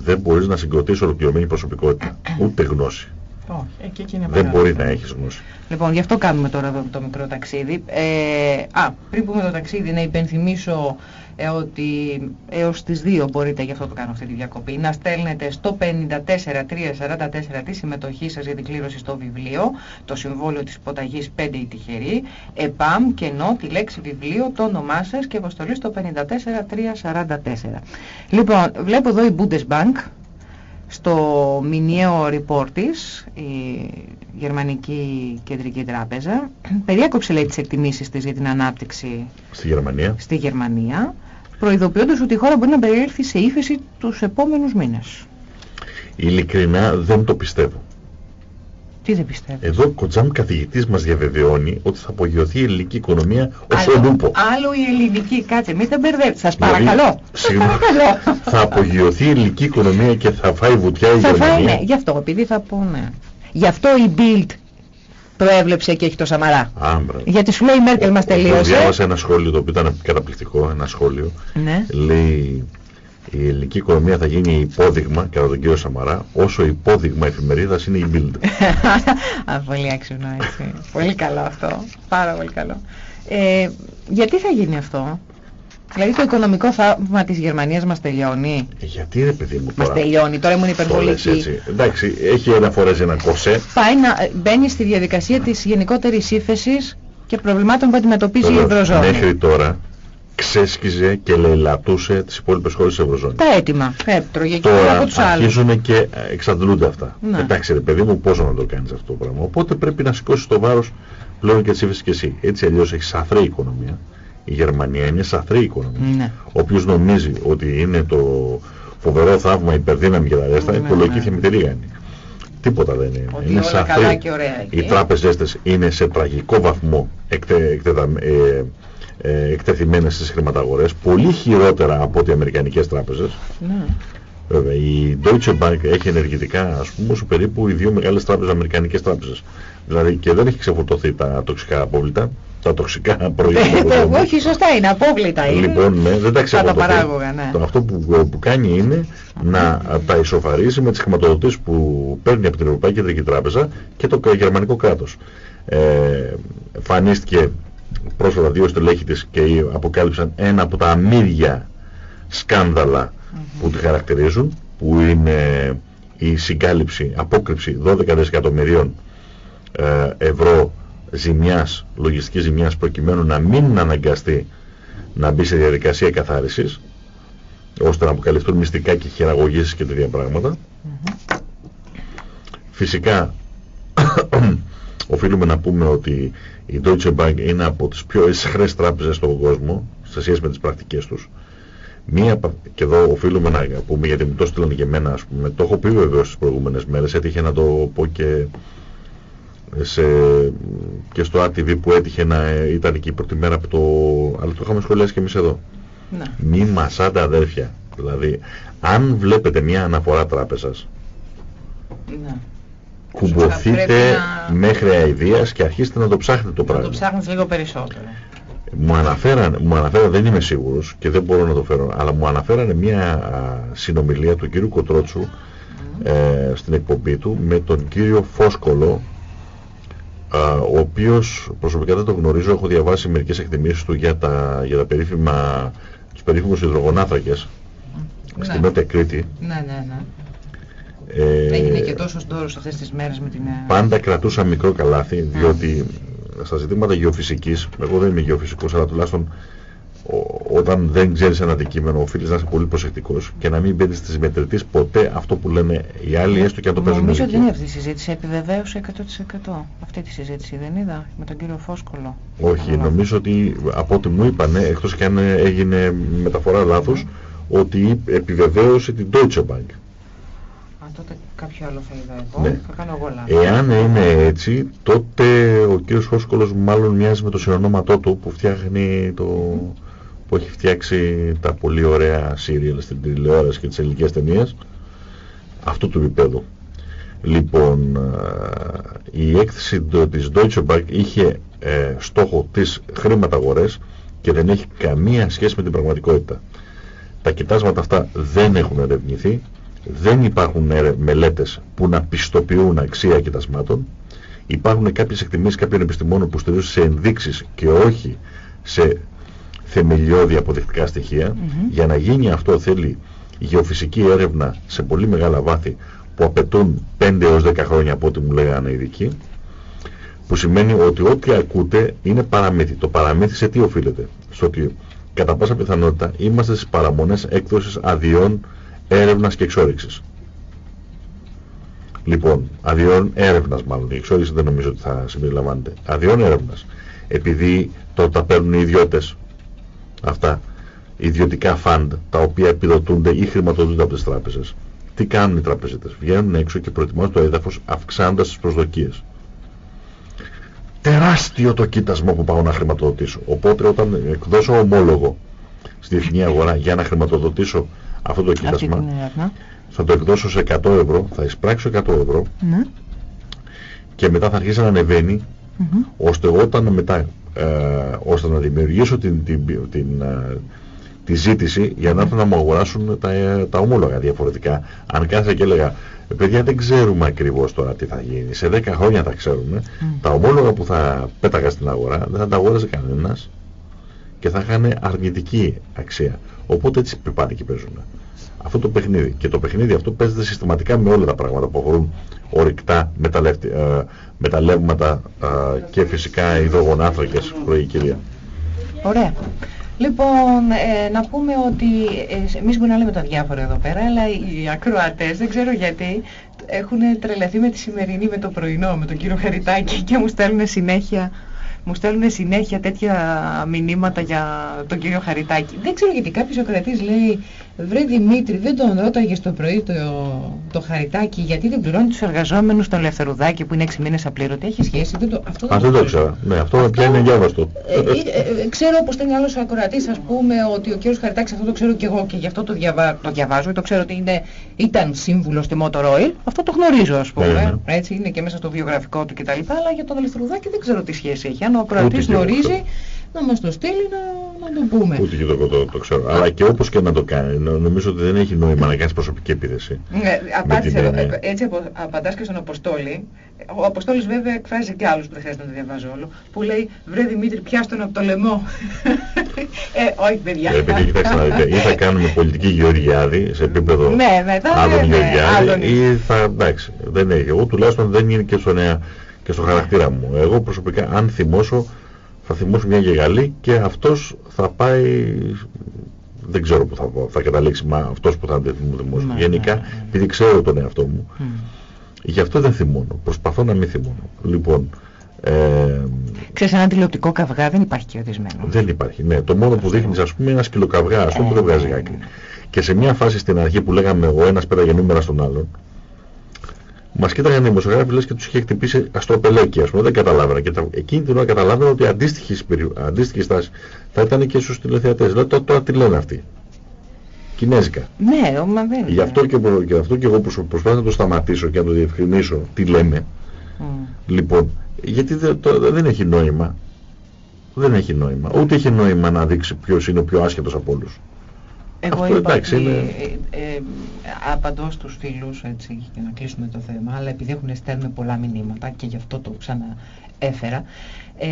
δεν μπορείς να συγκροτήσεις ολοκληρωμένη προσωπικότητα, ούτε γνώση. Όχι, εκεί και είναι Δεν μπορεί να έχεις γνώση. Λοιπόν, γι' αυτό κάνουμε τώρα εδώ το μικρό ταξίδι. Ε, α, πριν πούμε το ταξίδι, να υπενθυμίσω ε, ότι έως τις 2 μπορείτε, γι' αυτό το κάνω αυτή τη διακοπή, να στέλνετε στο 54344 τη συμμετοχή σας για την κλήρωση στο βιβλίο, το συμβόλαιο της υποταγής 5 η τυχερή, ΕΠΑΜ, κενό, τη λέξη βιβλίο, το όνομά σας και αποστολή στο 54344. Λοιπόν, βλέπω εδώ η Bundesbank, στο μηνιαίο report της, η Γερμανική Κεντρική Τράπεζα, περιέκοψε λέει τις εκτιμήσεις της για την ανάπτυξη στη Γερμανία, στη Γερμανία προειδοποιώντας ότι η χώρα μπορεί να περιέλθει σε ύφεση τους επόμενους μήνες. Ειλικρινά δεν το πιστεύω. Τι δεν πιστεύω. Εδώ ο Κοτζάμ καθηγητής μας διαβεβαιώνει ότι θα απογειωθεί η ελληνική οικονομία ως ο Νούπο. Άλλο η ελληνική, κάτσε, μην τα μπερδεύετε. Σας δηλαδή, παρακαλώ. παρακαλώ. θα απογειωθεί η ελληνική οικονομία και θα φάει βουτιά η θα Γερμανία. Θα φάει, ναι, γι' αυτό, επειδή θα πω ναι. Γι' αυτό η Bild προέβλεψε και έχει το Σαμαρά. Άμπρα. Γιατί σου λέει η Μέρκελ μας τελείωσε. Διάβασα ένα σχόλιο το οποίο ήταν καταπληκτικό, ένα σχόλιο. Ναι. Λέει η ελληνική οικονομία θα γίνει υπόδειγμα, κατά τον κύριο Σαμαρά, όσο υπόδειγμα εφημερίδας είναι η Bild. Α, πολύ έξυπνο έτσι. πολύ καλό αυτό. Πάρα πολύ καλό. Ε, γιατί θα γίνει αυτό; Δηλαδή το οικονομικό θαύμα της Γερμανίας μας τελειώνει; Ε, γιατί ρε παιδί μου τώρα; Μας τελειώνει, τώρα ήμουν υπερβολική. Εντάξει, έχει ένα φορές ένα κοσέ. Πάει να μπαίνει στη διαδικασία της γενικότερης ύφεσης και προβλημάτων που αντιμετωπίζει η Ευρωζώνη. Μέχρι τώρα ξέσκιζε και λαιλατούσε τις υπόλοιπες χώρες της Ευρωζώνης. Τα έτοιμα, έτρωγε και από τους άλλους. αρχίζουν και εξαντλούνται αυτά. Ναι. Εντάξει ρε παιδί μου, πόσο να το κάνεις αυτό το πράγμα. Οπότε πρέπει να σηκώσεις το βάρος πλέον και τις και εσύ. Έτσι αλλιώς έχεις σαφρή οικονομία. Η Γερμανία είναι σαφρή οικονομία. Ναι. Όποιος νομίζει ότι είναι το φοβερό θαύμα υπερδύναμη και τα ρέστα, ναι, υπολογική ναι. θεμητερία είναι. Τίποτα δεν είναι. Ότι είναι σαφρή. Οι τράπεζες είναι σε τραγικό βαθμό εκτε, ε, ε, εκτεθειμένες στις χρηματαγορές, πολύ χειρότερα από ό,τι οι αμερικανικές τράπεζες. Ναι. Βέβαια, η Deutsche Bank έχει ενεργητικά, ας πούμε, όσο περίπου οι δύο μεγάλες τράπεζες, αμερικανικές τράπεζες. Δηλαδή και δεν έχει ξεφορτωθεί τα τοξικά απόβλητα, τα τοξικά προϊόντα. Όχι, σωστά είναι, απόβλητα είναι. Λοιπόν, ναι, δεν τα ξεφορτωθεί. Τα παράγωγα, ναι. Το αυτό που, που κάνει είναι να τα ισοφαρίσει με τις χρηματοδοτήσεις που παίρνει από την Ευρωπαϊκή Κεντρική Τράπεζα και το γερμανικό κράτος. Ε, φανίστηκε πρόσφατα δύο στελέχη της και αποκάλυψαν ένα από τα αμύρια σκάνδαλα που τη χαρακτηρίζουν που είναι η συγκάλυψη, απόκρυψη 12 δισεκατομμυρίων ε, ευρώ ζημιάς, λογιστικής ζημιάς προκειμένου να μην αναγκαστεί να μπει σε διαδικασία καθάρισης ώστε να αποκαλυφθούν μυστικά και χειραγωγήσεις και τέτοια πράγματα. Φυσικά οφείλουμε να πούμε ότι η Deutsche Bank είναι από τις πιο εσχρές τράπεζες στον κόσμο σε σχέση με τις πρακτικές τους. Μία, και εδώ οφείλουμε να πούμε γιατί μου το στείλαν και εμένα ας πούμε, το έχω πει βεβαίως στις προηγούμενες μέρες, έτυχε να το πω και, σε, και στο RTV που έτυχε να ήταν εκεί η πρώτη μέρα από το, αλλά το είχαμε σχολιάσει και εμείς εδώ. Ναι. Μη μασάτε αδέρφια. Δηλαδή, αν βλέπετε μια αναφορά τράπεζας, ναι κουμποθείτε να... μέχρι αηδίας και αρχίστε να το ψάχνετε το πράγμα. Να το ψάχνετε λίγο περισσότερο. Μου αναφέραν, μου αναφέραν, δεν είμαι σίγουρος και δεν μπορώ να το φέρω, αλλά μου αναφέρανε μια συνομιλία του κύριου Κοτρότσου ε, στην εκπομπή του με τον κύριο Φόσκολο ο οποίος προσωπικά δεν το γνωρίζω, έχω διαβάσει μερικές εκτιμήσεις του για τα, για τα περίφημα, τους περίφημους υδρογονάθρακες ναι. στη Νότια Κρήτη. Ναι, ναι, ναι. Ε, Έγινε και τόσο ντόρος αυτές τις μέρες με την... Ε, πάντα κρατούσα μικρό καλάθι, διότι στα ζητήματα γεωφυσικής, εγώ δεν είμαι γεωφυσικός, αλλά τουλάχιστον όταν δεν ξέρεις ένα αντικείμενο οφείλεις να είσαι πολύ προσεκτικός και να μην μπαίνεις στις μετρητής ποτέ αυτό που λένε οι άλλοι έστω και αν το παίζουν Νομίζω ότι είναι αυτή η συζήτηση, επιβεβαίωσε 100% αυτή τη συζήτηση δεν είδα με τον κύριο Φόσκολο. Όχι, νομίζω ότι από ό,τι μου είπανε, εκτός και αν έγινε μεταφορά λάθος, ότι επιβεβαίωσε την Deutsche Bank τότε κάποιο άλλο θα είδα εγώ. Ναι. Θα κάνω εγώ λάθος. Εάν είναι έτσι, τότε ο κύριος Φόσκολος μάλλον μοιάζει με το συνονόματό του που φτιάχνει το... που έχει φτιάξει τα πολύ ωραία σύριαλ στην τηλεόραση και τις ελληνικές ταινίες αυτού του επίπεδου. Λοιπόν, η έκθεση της Deutsche Bank είχε ε, στόχο τις χρηματαγορές και δεν έχει καμία σχέση με την πραγματικότητα. Τα κοιτάσματα αυτά δεν έχουν ερευνηθεί δεν υπάρχουν μελέτες που να πιστοποιούν αξία κοιτασμάτων. Υπάρχουν κάποιες εκτιμήσεις κάποιων επιστημόνων που στηρίζουν σε ενδείξεις και όχι σε θεμελιώδη αποδεικτικά στοιχεία. Για να γίνει αυτό θέλει γεωφυσική έρευνα σε πολύ μεγάλα βάθη που απαιτούν 5 έως 10 χρόνια από ό,τι μου λέγανε οι ειδικοί που σημαίνει ότι ό,τι ακούτε είναι παραμύθι. Το παραμύθι σε τι οφείλεται; Στο ότι κατά πάσα πιθανότητα είμαστε στις παραμονές έκδοσης αδειών έρευνας και εξόριξης. Λοιπόν, αδειών έρευνας μάλλον, η εξόριξη δεν νομίζω ότι θα συμπεριλαμβάνεται. Αδειών έρευνας. Επειδή το τα παίρνουν οι ιδιώτες αυτά, ιδιωτικά φαντ, τα οποία επιδοτούνται ή χρηματοδοτούνται από τις τράπεζες. Τι κάνουν οι τραπεζίτες; Βγαίνουν έξω και προετοιμάζουν το έδαφος αυξάνοντας τις προσδοκίες τεράστιο το κοίτασμα που πάω να χρηματοδοτήσω. Οπότε όταν εκδώσω ομόλογο στη διεθνή αγορά για να χρηματοδοτήσω αυτό το κοίτασμα, θα το εκδώσω σε 100 ευρώ, θα εισπράξω 100 ευρώ ναι. και μετά θα αρχίσει να ανεβαίνει, ώστε όταν μετά, ε, ώστε να δημιουργήσω την, την, την, ε, τη ζήτηση για να έρθουν να μου αγοράσουν τα, ε, τα ομόλογα διαφορετικά. Αν κάθε και έλεγα ε, παιδιά δεν ξέρουμε ακριβώς τώρα τι θα γίνει. Σε 10 χρόνια θα ξέρουμε. Τα ομόλογα που θα πέταγα στην αγορά δεν θα τα αγόραζε κανένας και θα είχαν αρνητική αξία. Οπότε έτσι πάνε και παίζουν. Αυτό το παιχνίδι. Και το παιχνίδι αυτό παίζεται συστηματικά με όλα τα πράγματα που αφορούν ορυκτά, ε, μεταλλεύματα ε, και φυσικά υδρογονάθρακες, πρωί κυρία. Ωραία. Λοιπόν, ε, να πούμε ότι ε, εμείς μπορούμε να λέμε τα διάφορα εδώ πέρα, αλλά οι ακροατές δεν ξέρω γιατί έχουν τρελαθεί με τη σημερινή, με το πρωινό, με τον κύριο Χαριτάκη και μου στέλνουν συνέχεια μου στέλνουν συνέχεια τέτοια μηνύματα για τον κύριο Χαριτάκη. Δεν ξέρω γιατί κάποιος ο κρατής λέει Βρε Δημήτρη, δεν τον ρώταγες το πρωί το, το χαριτάκι γιατί δεν πληρώνει τους εργαζόμενους στον Ελευθερουδάκη που είναι 6 μήνες απλήρωτοι. Έχει σχέση. Δεν το, αυτό δεν το ξέρω. Ναι, αυτό, αυτό πια είναι διάβαστο. Ε, ε, ε, ξέρω όπως ήταν άλλος ακροατής ας πούμε ότι ο κύριος Χαριτάκης αυτό το ξέρω και εγώ και γι' αυτό το, διαβα... το διαβάζω. Το ξέρω ότι είναι, ήταν σύμβουλος στη Motor Oil. Αυτό το γνωρίζω ας πούμε. Ναι, ναι. Έτσι είναι και μέσα στο βιογραφικό του κτλ. Αλλά για τον Ελευθερουδάκη δεν ξέρω τι σχέση έχει. Αν ο ακροατής γνωρίζει να μας το στείλει να, να το πούμε. Ούτε και το, το, το ξέρω. Αλλά και όπως και να το κάνει, νομίζω ότι δεν έχει νόημα να κάνεις προσωπική επίθεση. Ναι, απάντησε, ε, έτσι απο, απαντάς και στον Αποστόλη. Ο Αποστόλης βέβαια εκφράζει και άλλους που δεν χρειάζεται να το διαβάζω όλο. Που λέει, βρε Δημήτρη, πιάστον από το λαιμό. ε, όχι παιδιά. Ε, επειδή κοιτάξτε να δείτε, ή θα κάνουμε πολιτική Γεωργιάδη σε επίπεδο ναι, ναι, άλλων ναι, Γεωργιάδη, ή θα, εντάξει, δεν έχει. Εγώ τουλάχιστον δεν είναι και στο, νέα, και στο χαρακτήρα μου. Εγώ προσωπικά, αν θυμώσω, θα θυμώσω μια γεγαλή και αυτός θα πάει δεν ξέρω που θα, θα καταλήξει μα αυτός που θα μου θυμώσει. Ναι, Γενικά, ναι, ναι. επειδή ξέρω τον εαυτό μου, mm. γι' αυτό δεν θυμώνω. Προσπαθώ να μην θυμώνω. Λοιπόν, ε, Ξέρεις, ένα τηλεοπτικό καυγά δεν υπάρχει κερδισμένο. Δεν υπάρχει, ναι. Το μόνο που δείχνεις, ας πούμε, ένα σκυλοκαυγά, ας πούμε, ε, που δεν βγάζει άκρη. Και σε μια φάση στην αρχή που λέγαμε ο ένας πέραγε νούμερα στον άλλον, μας κοίταγαν οι δημοσιογράφοι λες και τους είχε χτυπήσει αστροπελέκι, ας πούμε, δεν καταλάβαινα. Και τα, εκείνη την ώρα καταλάβαινα ότι αντίστοιχη, αντίστοιχη στάση θα ήταν και στους τηλεθεατές. Λέω τώρα τι λένε αυτοί; Κινέζικα. Ναι, μα δεν Γι' αυτό και, γι αυτό και εγώ προσπάθησα να το σταματήσω και να το διευκρινίσω τι λέμε. Mm. Λοιπόν, γιατί δεν, το, δεν έχει νόημα. Δεν έχει νόημα. Ούτε έχει νόημα να δείξει ποιος είναι ο πιο άσχετος από όλους. Εγώ Αυτό, είπα εντάξει, ότι είναι... ε, ε, απαντώ στους φίλους έτσι, για να κλείσουμε το θέμα, αλλά επειδή έχουν στέλνει πολλά μηνύματα και γι' αυτό το ξαναέφερα, ε,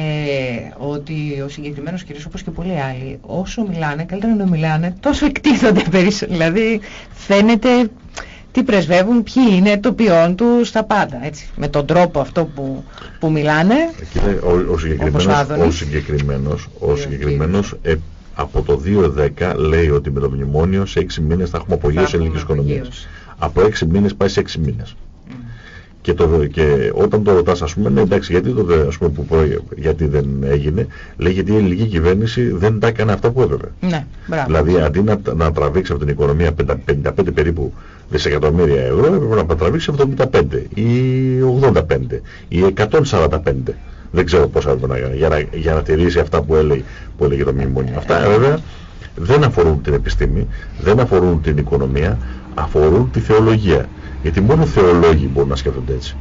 ότι ο συγκεκριμένος κυρίως όπως και πολλοί άλλοι, όσο μιλάνε, καλύτερα να μιλάνε, τόσο εκτίθονται περισσότερο. Δηλαδή φαίνεται τι πρεσβεύουν, ποιοι είναι το ποιόν τους στα πάντα, έτσι, με τον τρόπο αυτό που, που μιλάνε. Ο, ο, συγκεκριμένος, ο συγκεκριμένος, ο συγκεκριμένος από το 2010 λέει ότι με το μνημόνιο σε 6 μήνες θα έχουμε απογείωση ελληνικής οικονομίας. Από 6 μήνες πάει σε 6 μήνες. Mm. Και, το, και όταν το ρωτάς ας πούμε, ναι εντάξει γιατί, το, ας πούμε, που, γιατί δεν έγινε, λέει γιατί η ελληνική κυβέρνηση δεν τα έκανε αυτά που έπρεπε. Ναι, μπράβο. Δηλαδή αντί να, να τραβήξει από την οικονομία 55 περίπου δισεκατομμύρια ευρώ έπρεπε να τραβήξει 75 ή 85 ή 145 δεν ξέρω πώς θα να κάνει για να, για να τηρήσει αυτά που έλεγε, που έλεγε το μνημόνιο. Αυτά βέβαια δεν αφορούν την επιστήμη, δεν αφορούν την οικονομία, αφορούν τη θεολογία. Γιατί μόνο θεολόγοι μπορούν να σκέφτονται έτσι.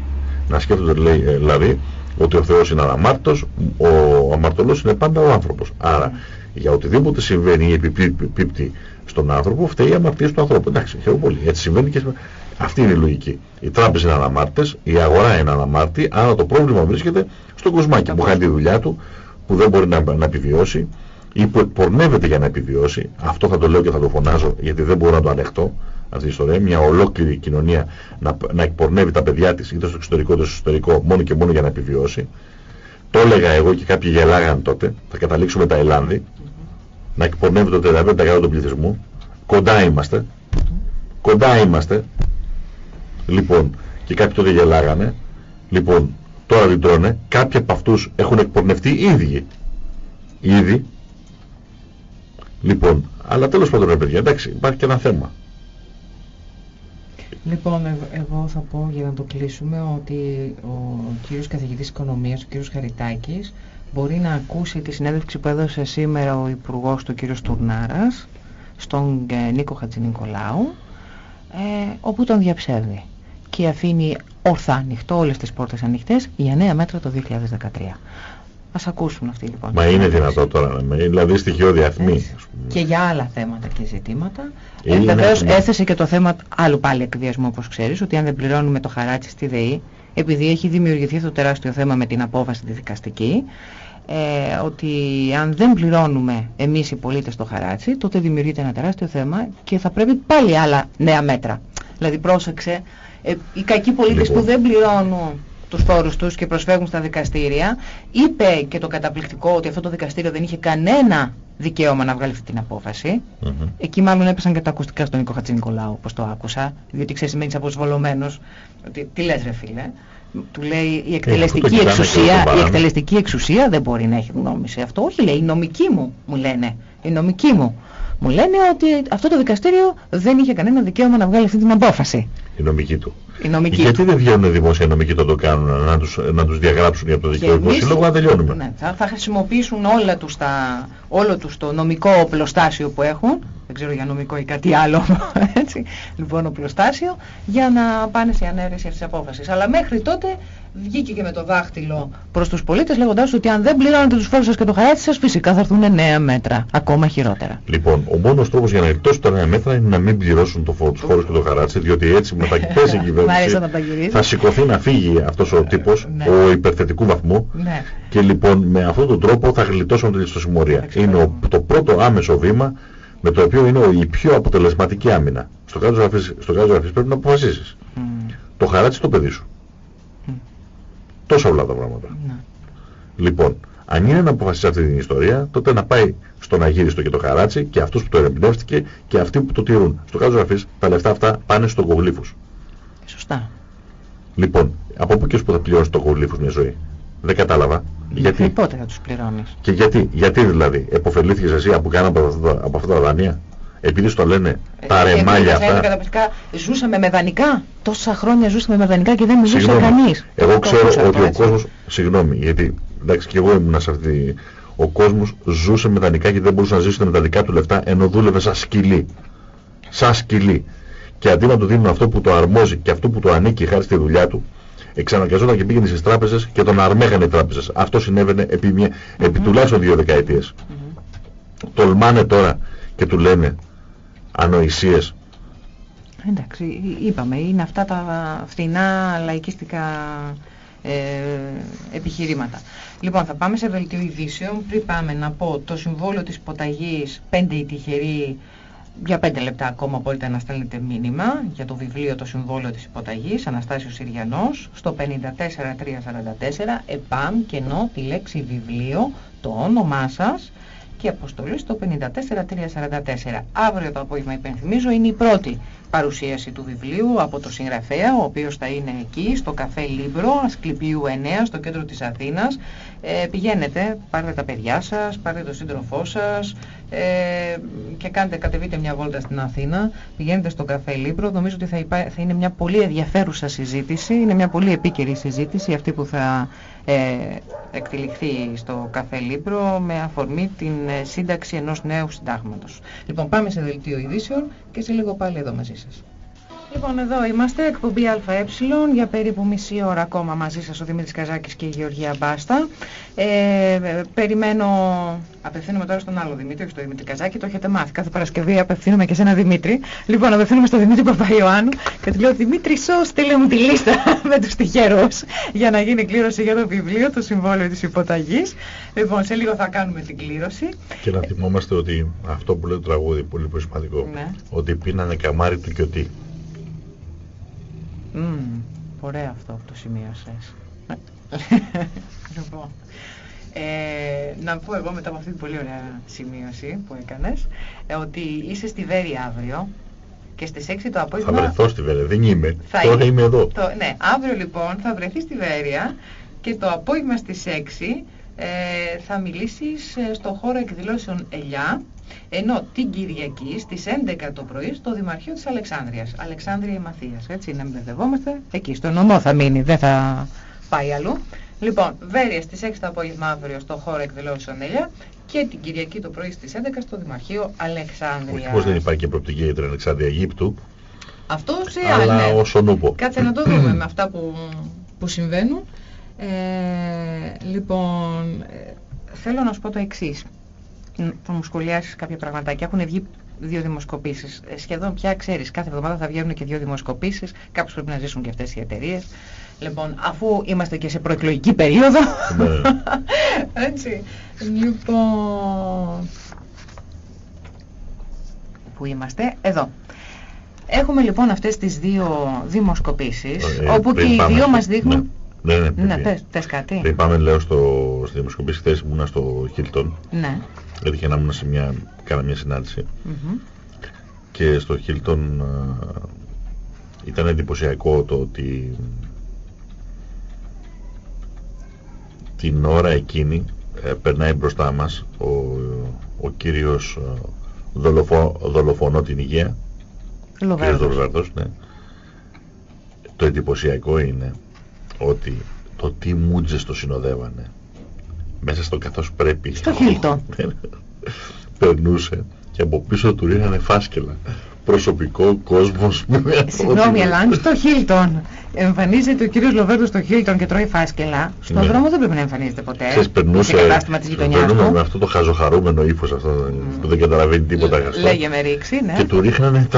Να σκέφτονται λέει, ε, δηλαδή ότι ο Θεός είναι αμάρτος, ο αμαρτωλός είναι πάντα ο άνθρωπος. Άρα Για οτιδήποτε συμβαίνει ή επιπίπτει στον άνθρωπο, φταίει η αμαρτία του ανθρώπου. Εντάξει, χαίρομαι πολύ. Έτσι συμβαίνει και αυτή είναι η λογική. Οι τράπεζε είναι αναμάρτητες, η αγορά είναι αναμάρτητη, άρα το πρόβλημα βρίσκεται στον κοσμάκι που κάνει τη δουλειά του, που δεν μπορεί να, να επιβιώσει ή που εκπορνεύεται για να επιβιώσει. Αυτό θα το λέω και θα το φωνάζω γιατί δεν μπορώ να το ανεχτώ αυτή η ιστορία. Μια ολόκληρη κοινωνία να, να εκπορνεύει τα παιδιά της είτε στο εξωτερικό είτε στο εσωτερικό μόνο και μόνο για να επιβιώσει. Το έλεγα εγώ και κάποιοι γελάγαν τότε. Θα καταλήξουμε τα Ελλάνδη. Να εκπορνεύει το 35% του πληθυσμού. Κοντά είμαστε. Κοντά είμαστε. Λοιπόν, και κάποιοι τότε γελάγανε. Λοιπόν, τώρα δεν τρώνε. Κάποιοι από αυτούς έχουν εκπορνευτεί ίδιοι. Ήδη. Λοιπόν, αλλά τέλος πάντων ρε παιδιά, εντάξει, υπάρχει και ένα θέμα. Λοιπόν, εγώ θα πω για να το κλείσουμε ότι ο κύριος καθηγητής οικονομίας, ο κύριος Χαριτάκης, μπορεί να ακούσει τη συνέντευξη που έδωσε σήμερα ο Υπουργός του κύριος Τουρνάρας στον ε, Νίκο Χατζηνικολάου, ε, όπου τον διαψεύδει και αφήνει ορθά ανοιχτό όλες τις πόρτες ανοιχτές για νέα μέτρα το 2013. Ας ακούσουν αυτοί λοιπόν. Μα είναι δυνατό τώρα, δηλαδή στοιχειώδη αριθμή. Και για άλλα θέματα και ζητήματα. Ε, Βεβαίως έθεσε και το θέμα άλλου πάλι εκβιασμού όπως ξέρεις, ότι αν δεν πληρώνουμε το χαράτσι στη ΔΕΗ, επειδή έχει δημιουργηθεί αυτό το τεράστιο θέμα με την απόφαση τη δικαστική, ε, ότι αν δεν πληρώνουμε εμείς οι πολίτες το χαράτσι, τότε δημιουργείται ένα τεράστιο θέμα και θα πρέπει πάλι άλλα νέα μέτρα. Δηλαδή πρόσεξε, ε, οι κακοί πολίτες λοιπόν. που δεν πληρώνουν τους φόρους τους και προσφεύγουν στα δικαστήρια, είπε και το καταπληκτικό ότι αυτό το δικαστήριο δεν είχε κανένα δικαίωμα να βγάλει αυτή την απόφαση. Mm -hmm. Εκεί μάλλον έπεσαν και τα ακουστικά στον Νίκο Χατζηνικολάου, όπως το άκουσα, διότι ξέρεις μένεις αποσβολωμένος. Τι, τι λες ρε φίλε; Του λέει η ε, εκτελεστική, εξουσία, η εκτελεστική εξουσία δεν μπορεί να έχει γνώμη σε αυτό. Όχι λέει, η νομική μου, μου λένε. Η νομική μου. Μου λένε ότι αυτό το δικαστήριο δεν είχε κανένα δικαίωμα να βγάλει αυτή την απόφαση. Η νομική του. Η νομική Γιατί του. δεν βγαίνουν δημόσια νομικοί το, το κάνουν, να τους, να τους διαγράψουν για το δικαιωτικό σύλλογο, να τελειώνουμε. Ναι, θα, θα χρησιμοποιήσουν όλα τους τα, όλο τους το νομικό οπλοστάσιο που έχουν, δεν ξέρω για νομικό ή κάτι άλλο, έτσι, λοιπόν οπλοστάσιο, για να πάνε σε ανέρεση αυτής της απόφασης. Αλλά μέχρι τότε βγήκε και με το δάχτυλο προς τους πολίτες λέγοντας ότι αν δεν πληρώνετε τους φόρους σας και το χαράτσι σας φυσικά θα έρθουν νέα μέτρα, ακόμα χειρότερα. Λοιπόν, ο μόνος τρόπος για να γλιτώσουν τα νέα μέτρα είναι να μην πληρώσουν το φόρο, τους φόρους και το χαράτσι, διότι έτσι με τα πέσει η κυβέρνηση θα σηκωθεί να φύγει αυτός ο τύπος, ναι. ο υπερθετικού βαθμού ναι. και λοιπόν με αυτόν τον τρόπο θα γλιτώσουν τη συμμορία. Είναι το πρώτο άμεσο βήμα με το οποίο είναι η πιο αποτελεσματική άμυνα. Στο κάτω γραφής πρέπει να αποφασίσεις. Mm. Το χαράτσι το παιδί σου. Τόσο όλα τα πράγματα. Ναι. Λοιπόν, αν είναι να αποφασίσει αυτή την ιστορία, τότε να πάει στον Αγύριστο και το Χαράτσι και αυτούς που το ερευνεύτηκε και αυτοί που το τηρούν. Στο κάτω γραφής τα λεφτά αυτά πάνε στο κογλίφους. Σωστά. Λοιπόν, από πού και που θα πληρώσει το κογλίφους μια ζωή; Δεν κατάλαβα. Γιατί; Πότε θα τους πληρώνεις; Και γιατί, γιατί δηλαδή, εποφελήθηκες εσύ από κάνα από αυτά, από αυτά τα δάνεια; Επειδή στο λένε ε, τα ρεμάλια αυτά. Καταπληκτικά, ζούσαμε με δανεικά. Τόσα χρόνια ζούσαμε με δανεικά και δεν μιλούσε κανείς. Εγώ ξέρω ότι ο κόσμος, συγγνώμη, γιατί εντάξει και εγώ ήμουν σε αυτή, ο κόσμος ζούσε με δανεικά και δεν μπορούσε να ζήσει με τα δικά του λεφτά ενώ δούλευε σαν σκυλί. Σαν σκυλί. Και αντί να του δίνουν αυτό που το αρμόζει και αυτό που το ανήκει χάρη στη δουλειά του, εξαναγκαζόταν και πήγαινε στις τράπεζες και τον αρμέγανε οι τράπεζες. Αυτό συνέβαινε επί, μια, επί τουλάχιστον δύο δεκαετίες. Τολμάνε τώρα και του λένε ανοησίες. Εντάξει, είπαμε, είναι αυτά τα φθηνά λαϊκίστικα ε, επιχειρήματα. Λοιπόν, θα πάμε σε βελτίο ειδήσεων. Πριν πάμε να πω το συμβόλαιο της ποταγής 5 η τυχερή για 5 λεπτά ακόμα μπορείτε να στέλνετε μήνυμα για το βιβλίο το συμβόλαιο της υποταγής Αναστάσιος Συριανός στο 54344 ΕΠΑΜ κενό τη λέξη βιβλίο το όνομά σας και αποστολή στο 54344. Αύριο το απόγευμα υπενθυμίζω είναι η πρώτη παρουσίαση του βιβλίου από το συγγραφέα, ο οποίος θα είναι εκεί στο καφέ Λίμπρο, Ασκληπιού 9, στο κέντρο της Αθήνας. Ε, πηγαίνετε, πάρτε τα παιδιά σας, πάρτε το σύντροφό σας ε, και κάντε, κατεβείτε μια βόλτα στην Αθήνα, πηγαίνετε στο καφέ Λίμπρο. Νομίζω ότι θα, θα είναι μια πολύ ενδιαφέρουσα συζήτηση, είναι μια πολύ επίκαιρη συζήτηση αυτή που θα ε, εκτυλιχθεί στο καφέ Λίμπρο με αφορμή την ε, σύνταξη ενός νέου συντάγματος. Λοιπόν, πάμε σε δελτίο ειδήσεων και σε λίγο πάλι εδώ μαζί σας. Λοιπόν, εδώ είμαστε, εκπομπή ΑΕ, για περίπου μισή ώρα ακόμα μαζί σας ο Δημήτρης Καζάκης και η Γεωργία Μπάστα. Ε, περιμένω, απευθύνομαι τώρα στον άλλο Δημήτρη, όχι στον Δημήτρη Καζάκη, το έχετε μάθει. Κάθε Παρασκευή απευθύνομαι και σε ένα Δημήτρη. Λοιπόν, απευθύνομαι στον Δημήτρη Παπαϊωάννου και του λέω Δημήτρη Σω, στείλε μου τη λίστα με τους τυχερούς για να γίνει κλήρωση για το βιβλίο, το συμβόλαιο της υποταγής. Λοιπόν, σε λίγο θα κάνουμε την κλήρωση. Και να θυμόμαστε ότι αυτό που λέει το τραγούδι, πολύ πολύ σημαντικό, ναι. ότι πίνανε καμάρι του Κιωτή. Mm, ωραίο αυτό που το σημείωσες. λοιπόν, ε, να πω εγώ μετά από αυτή την πολύ ωραία σημείωση που έκανες ε, ότι είσαι στη Βέρη αύριο και στις 6 το απόγευμα... Θα βρεθώ στη Βέρη, δεν είμαι. Θα Τώρα είμαι εδώ. Το, ναι, αύριο λοιπόν θα βρεθείς στη Βέρεια και το απόγευμα στις 6 ε, θα μιλήσεις ε, στο χώρο εκδηλώσεων Ελιά ενώ την Κυριακή στις 11 το πρωί στο Δημαρχείο της Αλεξάνδρειας. Αλεξάνδρεια Μαθίας, έτσι να μην μπερδευόμαστε. Εκεί στο νομό θα μείνει, δεν θα πάει αλλού. Λοιπόν, Βέρεια στις 6 το απόγευμα αύριο στο χώρο εκδηλώσεων Ελιά και την Κυριακή το πρωί στις 11 στο Δημαρχείο Αλεξάνδρεια. Πώς δεν υπάρχει και προοπτική για την Αλεξάνδρεια Αιγύπτου. Αυτός σε Αλλά ναι. όσο νούπο. Κάτσε να το δούμε με αυτά που, που συμβαίνουν. Ε, λοιπόν, ε, θέλω να σου πω το εξής θα μου σχολιάσεις κάποια πραγματάκια. Έχουν βγει δύο δημοσκοπήσεις. Ε, σχεδόν πια ξέρεις, κάθε εβδομάδα θα βγαίνουν και δύο δημοσκοπήσεις. Κάπως πρέπει να ζήσουν και αυτές οι εταιρείες. Λοιπόν, αφού είμαστε και σε προεκλογική περίοδο. Ναι. Έτσι. Λοιπόν... Πού είμαστε, εδώ. Έχουμε λοιπόν αυτές τις δύο δημοσκοπήσεις, ε, όπου και οι δύο μας δείχνουν... Ναι, ναι, ναι, ναι πες, πες κάτι. Πριν πάμε, λέω, στο, στη δημοσκοπήση χθες ήμουνα στο Χίλτον. Ναι. Έτυχε να ήμουν σε μια, κάνα μια συνάντηση. Και στο Χίλτον ήταν εντυπωσιακό το ότι την ώρα εκείνη ε, περνάει μπροστά μας ο, ο κύριος δολοφο, δολοφονώ την υγεία. Λοβέρδος. ναι. Το εντυπωσιακό είναι ότι το τι μούτζες το συνοδεύανε μέσα στο καθώς πρέπει στο Χίλτον περνούσε και από πίσω του ρίχνανε φάσκελα προσωπικό κόσμος. Συγγνώμη, αλλά αν στο Χίλτον εμφανίζεται ο κύριος Λοβέρδος στο Χίλτον και τρώει φάσκελα, στον ναι. δρόμο δεν πρέπει να εμφανίζεται ποτέ. Ξέρεις, περνούσε, σε κατάστημα της γειτονιάς του. με αυτό το χαζοχαρούμενο ύφος αυτό mm. που δεν καταλαβαίνει τίποτα. Λέγε με ρίξη, ναι. Και του ρίχνανε,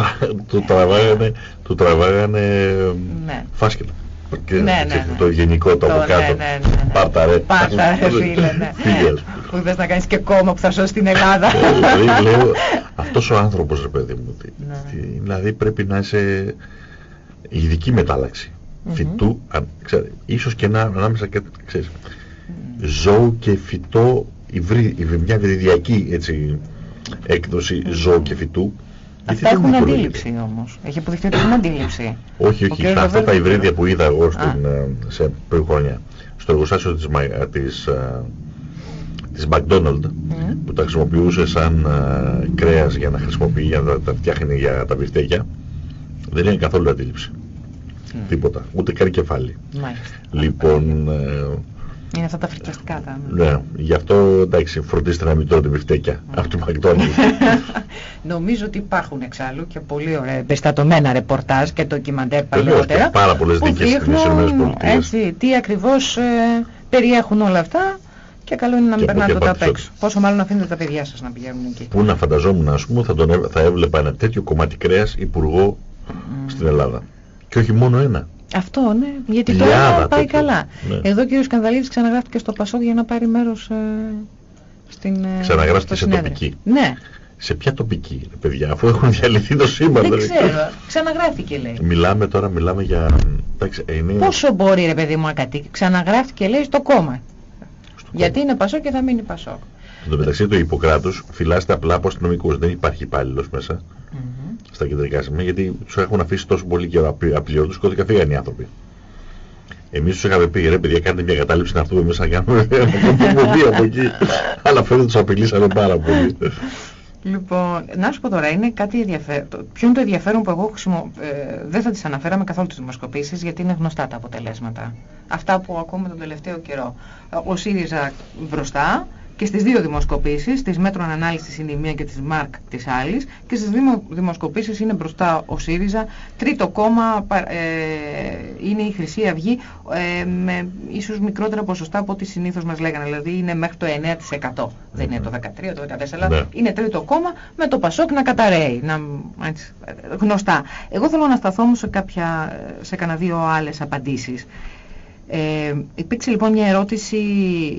του τραβάγανε, του τραβάγανε ναι. φάσκελα και, ναι, ναι, ναι. το γενικό το, από κάτω. Ναι, ναι, ναι. Πάρτα ρε. Πάρτα ρε φίλες, ναι. Που θες να κάνεις και κόμμα που θα σώσει την Ελλάδα. Ε, λέω, αυτός ο άνθρωπος ρε παιδί μου, ναι. δηλαδή πρέπει να είσαι ειδική μετάλλαξη. Φυτού, αν, ξέρει, ίσως και να, ανάμεσα και, ξέρεις, ζώου και φυτό, υβρι, μια βρυδιακή έτσι, έκδοση ζώου και φυτού, Αυτά έχουν αντίληψη όμως. Έχει αποδειχθεί ότι έχουν αντίληψη. Όχι, όχι. Αυτά τα υβρίδια που είδα εγώ στην, ε, σε πριν χρόνια στο εργοστάσιο της, ε, της, ε, της McDonald's που τα χρησιμοποιούσε σαν κρέας για να χρησιμοποιεί, για να τα φτιάχνει για τα μπιφτέκια δεν είναι καθόλου αντίληψη. Τίποτα. Ούτε καν κεφάλι. Μάλιστα. Λοιπόν, είναι αυτά τα φρικιαστικά τα. Ναι, γι' αυτό εντάξει, φροντίστε να μην τρώτε μπιφτέκια mm. από το McDonald's. Νομίζω ότι υπάρχουν εξάλλου και πολύ ωραία εμπεριστατωμένα ρεπορτάζ και ντοκιμαντέρ παλαιότερα. Πάρα πολλές δίκες στις ΗΠΑ. Έτσι, τι ακριβώς ε, περιέχουν όλα αυτά και καλό είναι να μην περνάτε το απ' έξω. Πόσο μάλλον αφήνετε τα παιδιά σας να πηγαίνουν εκεί. Πού να φανταζόμουν, ας πούμε, θα, τον, θα έβλεπα ένα τέτοιο κομμάτι κρέας υπουργό mm. στην Ελλάδα. Και όχι μόνο ένα. Αυτό, ναι. Γιατί τώρα πάει καλά. Ναι. Εδώ ο κ. Σκανδαλίδης ξαναγράφηκε στο Πασόκ για να πάρει μέρος ε, στην ε, Ξαναγράφηκε σε τοπική. Ναι. Σε ποια τοπική, παιδιά, αφού έχουν διαλυθεί το σύμπαν. Δεν ξέρω. Ξαναγράφηκε, λέει. Μιλάμε τώρα, μιλάμε για... Εντάξει, είναι... Πόσο μπορεί, ρε παιδί μου, να Ξαναγράφηκε, λέει, στο κόμμα. Στο Γιατί κόμμα. είναι Πασόκ και θα μείνει Πασόκ. Εν τω μεταξύ του Ιπποκράτους φυλάστε απλά από αστυνομικούς. Δεν υπάρχει υπάλληλος μέσα mm -hmm. Στα κεντρικά σημεία γιατί τους έχουν αφήσει τόσο πολύ καιρό απλήρωτους και ότι φύγαν οι άνθρωποι. Εμείς τους είχαμε πει ρε παιδιά κάντε μια κατάληψη να έρθουμε μέσα να κάνουμε μια από εκεί. Αλλά φαίνεται τους απειλήσαμε πάρα πολύ. Λοιπόν, να σου πω τώρα, είναι κάτι ενδιαφέρον. Ποιο είναι το ενδιαφέρον που εγώ χρησιμο... ε, δεν θα τις αναφέραμε καθόλου τις δημοσκοπήσεις γιατί είναι γνωστά τα αποτελέσματα. Αυτά που ακούμε τον τελευταίο καιρό. Ο ΣΥΡΙΖΑ μπροστά, και στις δύο δημοσκοπήσεις, της Metron Analysis είναι η μία και της MARC της άλλης και στις δύο δημοσκοπήσεις είναι μπροστά ο ΣΥΡΙΖΑ, τρίτο κόμμα ε, είναι η Χρυσή Αυγή ε, με ίσως μικρότερα ποσοστά από ό,τι συνήθως μας λέγανε, δηλαδή είναι μέχρι το 9%. Δεν είναι το 13%, το 14%, αλλά ναι. είναι τρίτο κόμμα με το Πασόκ να καταραίει, να, έτσι, γνωστά. Εγώ θέλω να σταθώ όμως σε, κάποια, σε κανένα δύο άλλες απαντήσεις. Ε, υπήρξε λοιπόν μια ερώτηση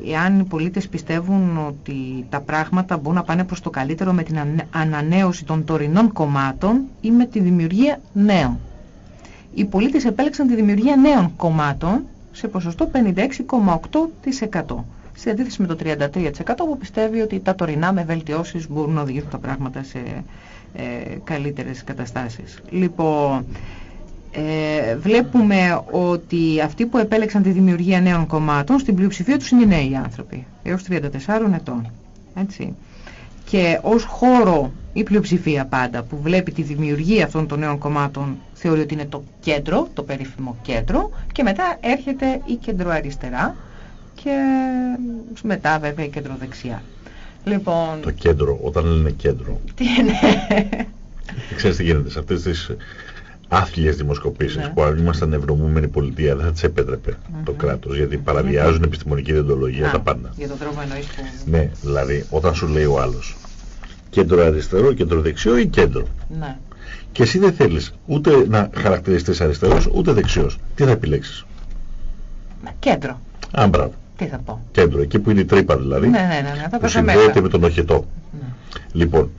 εάν οι πολίτες πιστεύουν ότι τα πράγματα μπορούν να πάνε προς το καλύτερο με την ανανέωση των τωρινών κομμάτων ή με τη δημιουργία νέων. Οι πολίτες επέλεξαν τη δημιουργία νέων κομμάτων σε ποσοστό 56,8% σε αντίθεση με το 33% που πιστεύει ότι τα τωρινά με βελτιώσεις μπορούν να οδηγήσουν τα πράγματα σε ε, καλύτερες καταστάσεις. Λοιπόν, ε, βλέπουμε ότι αυτοί που επέλεξαν τη δημιουργία νέων κομμάτων, στην πλειοψηφία τους είναι νέοι άνθρωποι, έως 34 ετών. Έτσι. Και ως χώρο η πλειοψηφία πάντα που βλέπει τη δημιουργία αυτών των νέων κομμάτων θεωρεί ότι είναι το κέντρο, το περίφημο κέντρο και μετά έρχεται η κεντροαριστερά και μετά βέβαια η κεντροδεξιά. Λοιπόν... Το κέντρο, όταν λένε κέντρο. Τι είναι; Ξέρεις τι γίνεται σε αυτές τις άθλιες δημοσκοπήσεις ναι. που αν ήμασταν ευρωμούμενη πολιτεία δεν θα τις επέτρεπε το κράτος γιατί παραβιάζουν επιστημονική διοντολογία τα πάντα. Για τον τρόπο εννοείς που... Ναι, δηλαδή όταν σου λέει ο άλλος κέντρο αριστερό, κέντρο δεξιό ή κέντρο; Ναι. Και εσύ δεν θέλεις ούτε να χαρακτηριστείς αριστερός ούτε δεξιός. Τι θα επιλέξεις; Κέντρο. Α, μπράβο. Τι θα πω; Κέντρο, εκεί που είναι η τρύπα δηλαδή. Ναι, ναι, ναι, ναι. Θα που συνδέεται με τον οχετό. Ναι. Λοιπόν,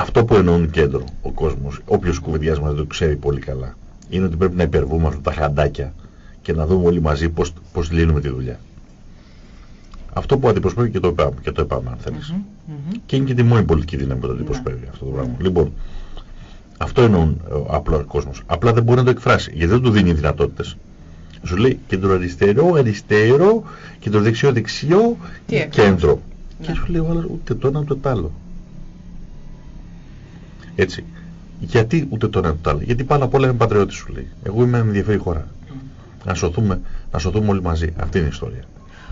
αυτό που εννοούν κέντρο ο κόσμος, όποιος κουβεντιάζει δεν το ξέρει πολύ καλά, είναι ότι πρέπει να υπερβούμε αυτά τα χαντάκια και να δούμε όλοι μαζί πώς, πώς λύνουμε τη δουλειά. Αυτό που αντιπροσωπεύει και το ΕΠΑΜ, και το ΕΠΑΜ αν θέλεις. Mm -hmm, Και είναι και τη μόνη πολιτική δύναμη που το αντιπροσωπεύει αυτό το πράγμα. Λοιπόν, αυτό εννοούν ο απλό κόσμος. Απλά δεν μπορεί να το εκφράσει, γιατί δεν του δίνει δυνατότητες. Σου λέει κέντρο αριστερό, αριστερό, κέντρο δεξιό, δεξιό, κέντρο. Ναι. Και σου λέει ο ούτε το ένα ούτε το άλλο. Έτσι. Γιατί ούτε το ένα το άλλο. Γιατί πάνω απ' όλα είμαι πατριώτης σου λέει. Εγώ είμαι ενδιαφέρει χώρα. Mm. Να, σωθούμε, να σωθούμε όλοι μαζί. Αυτή είναι η ιστορία.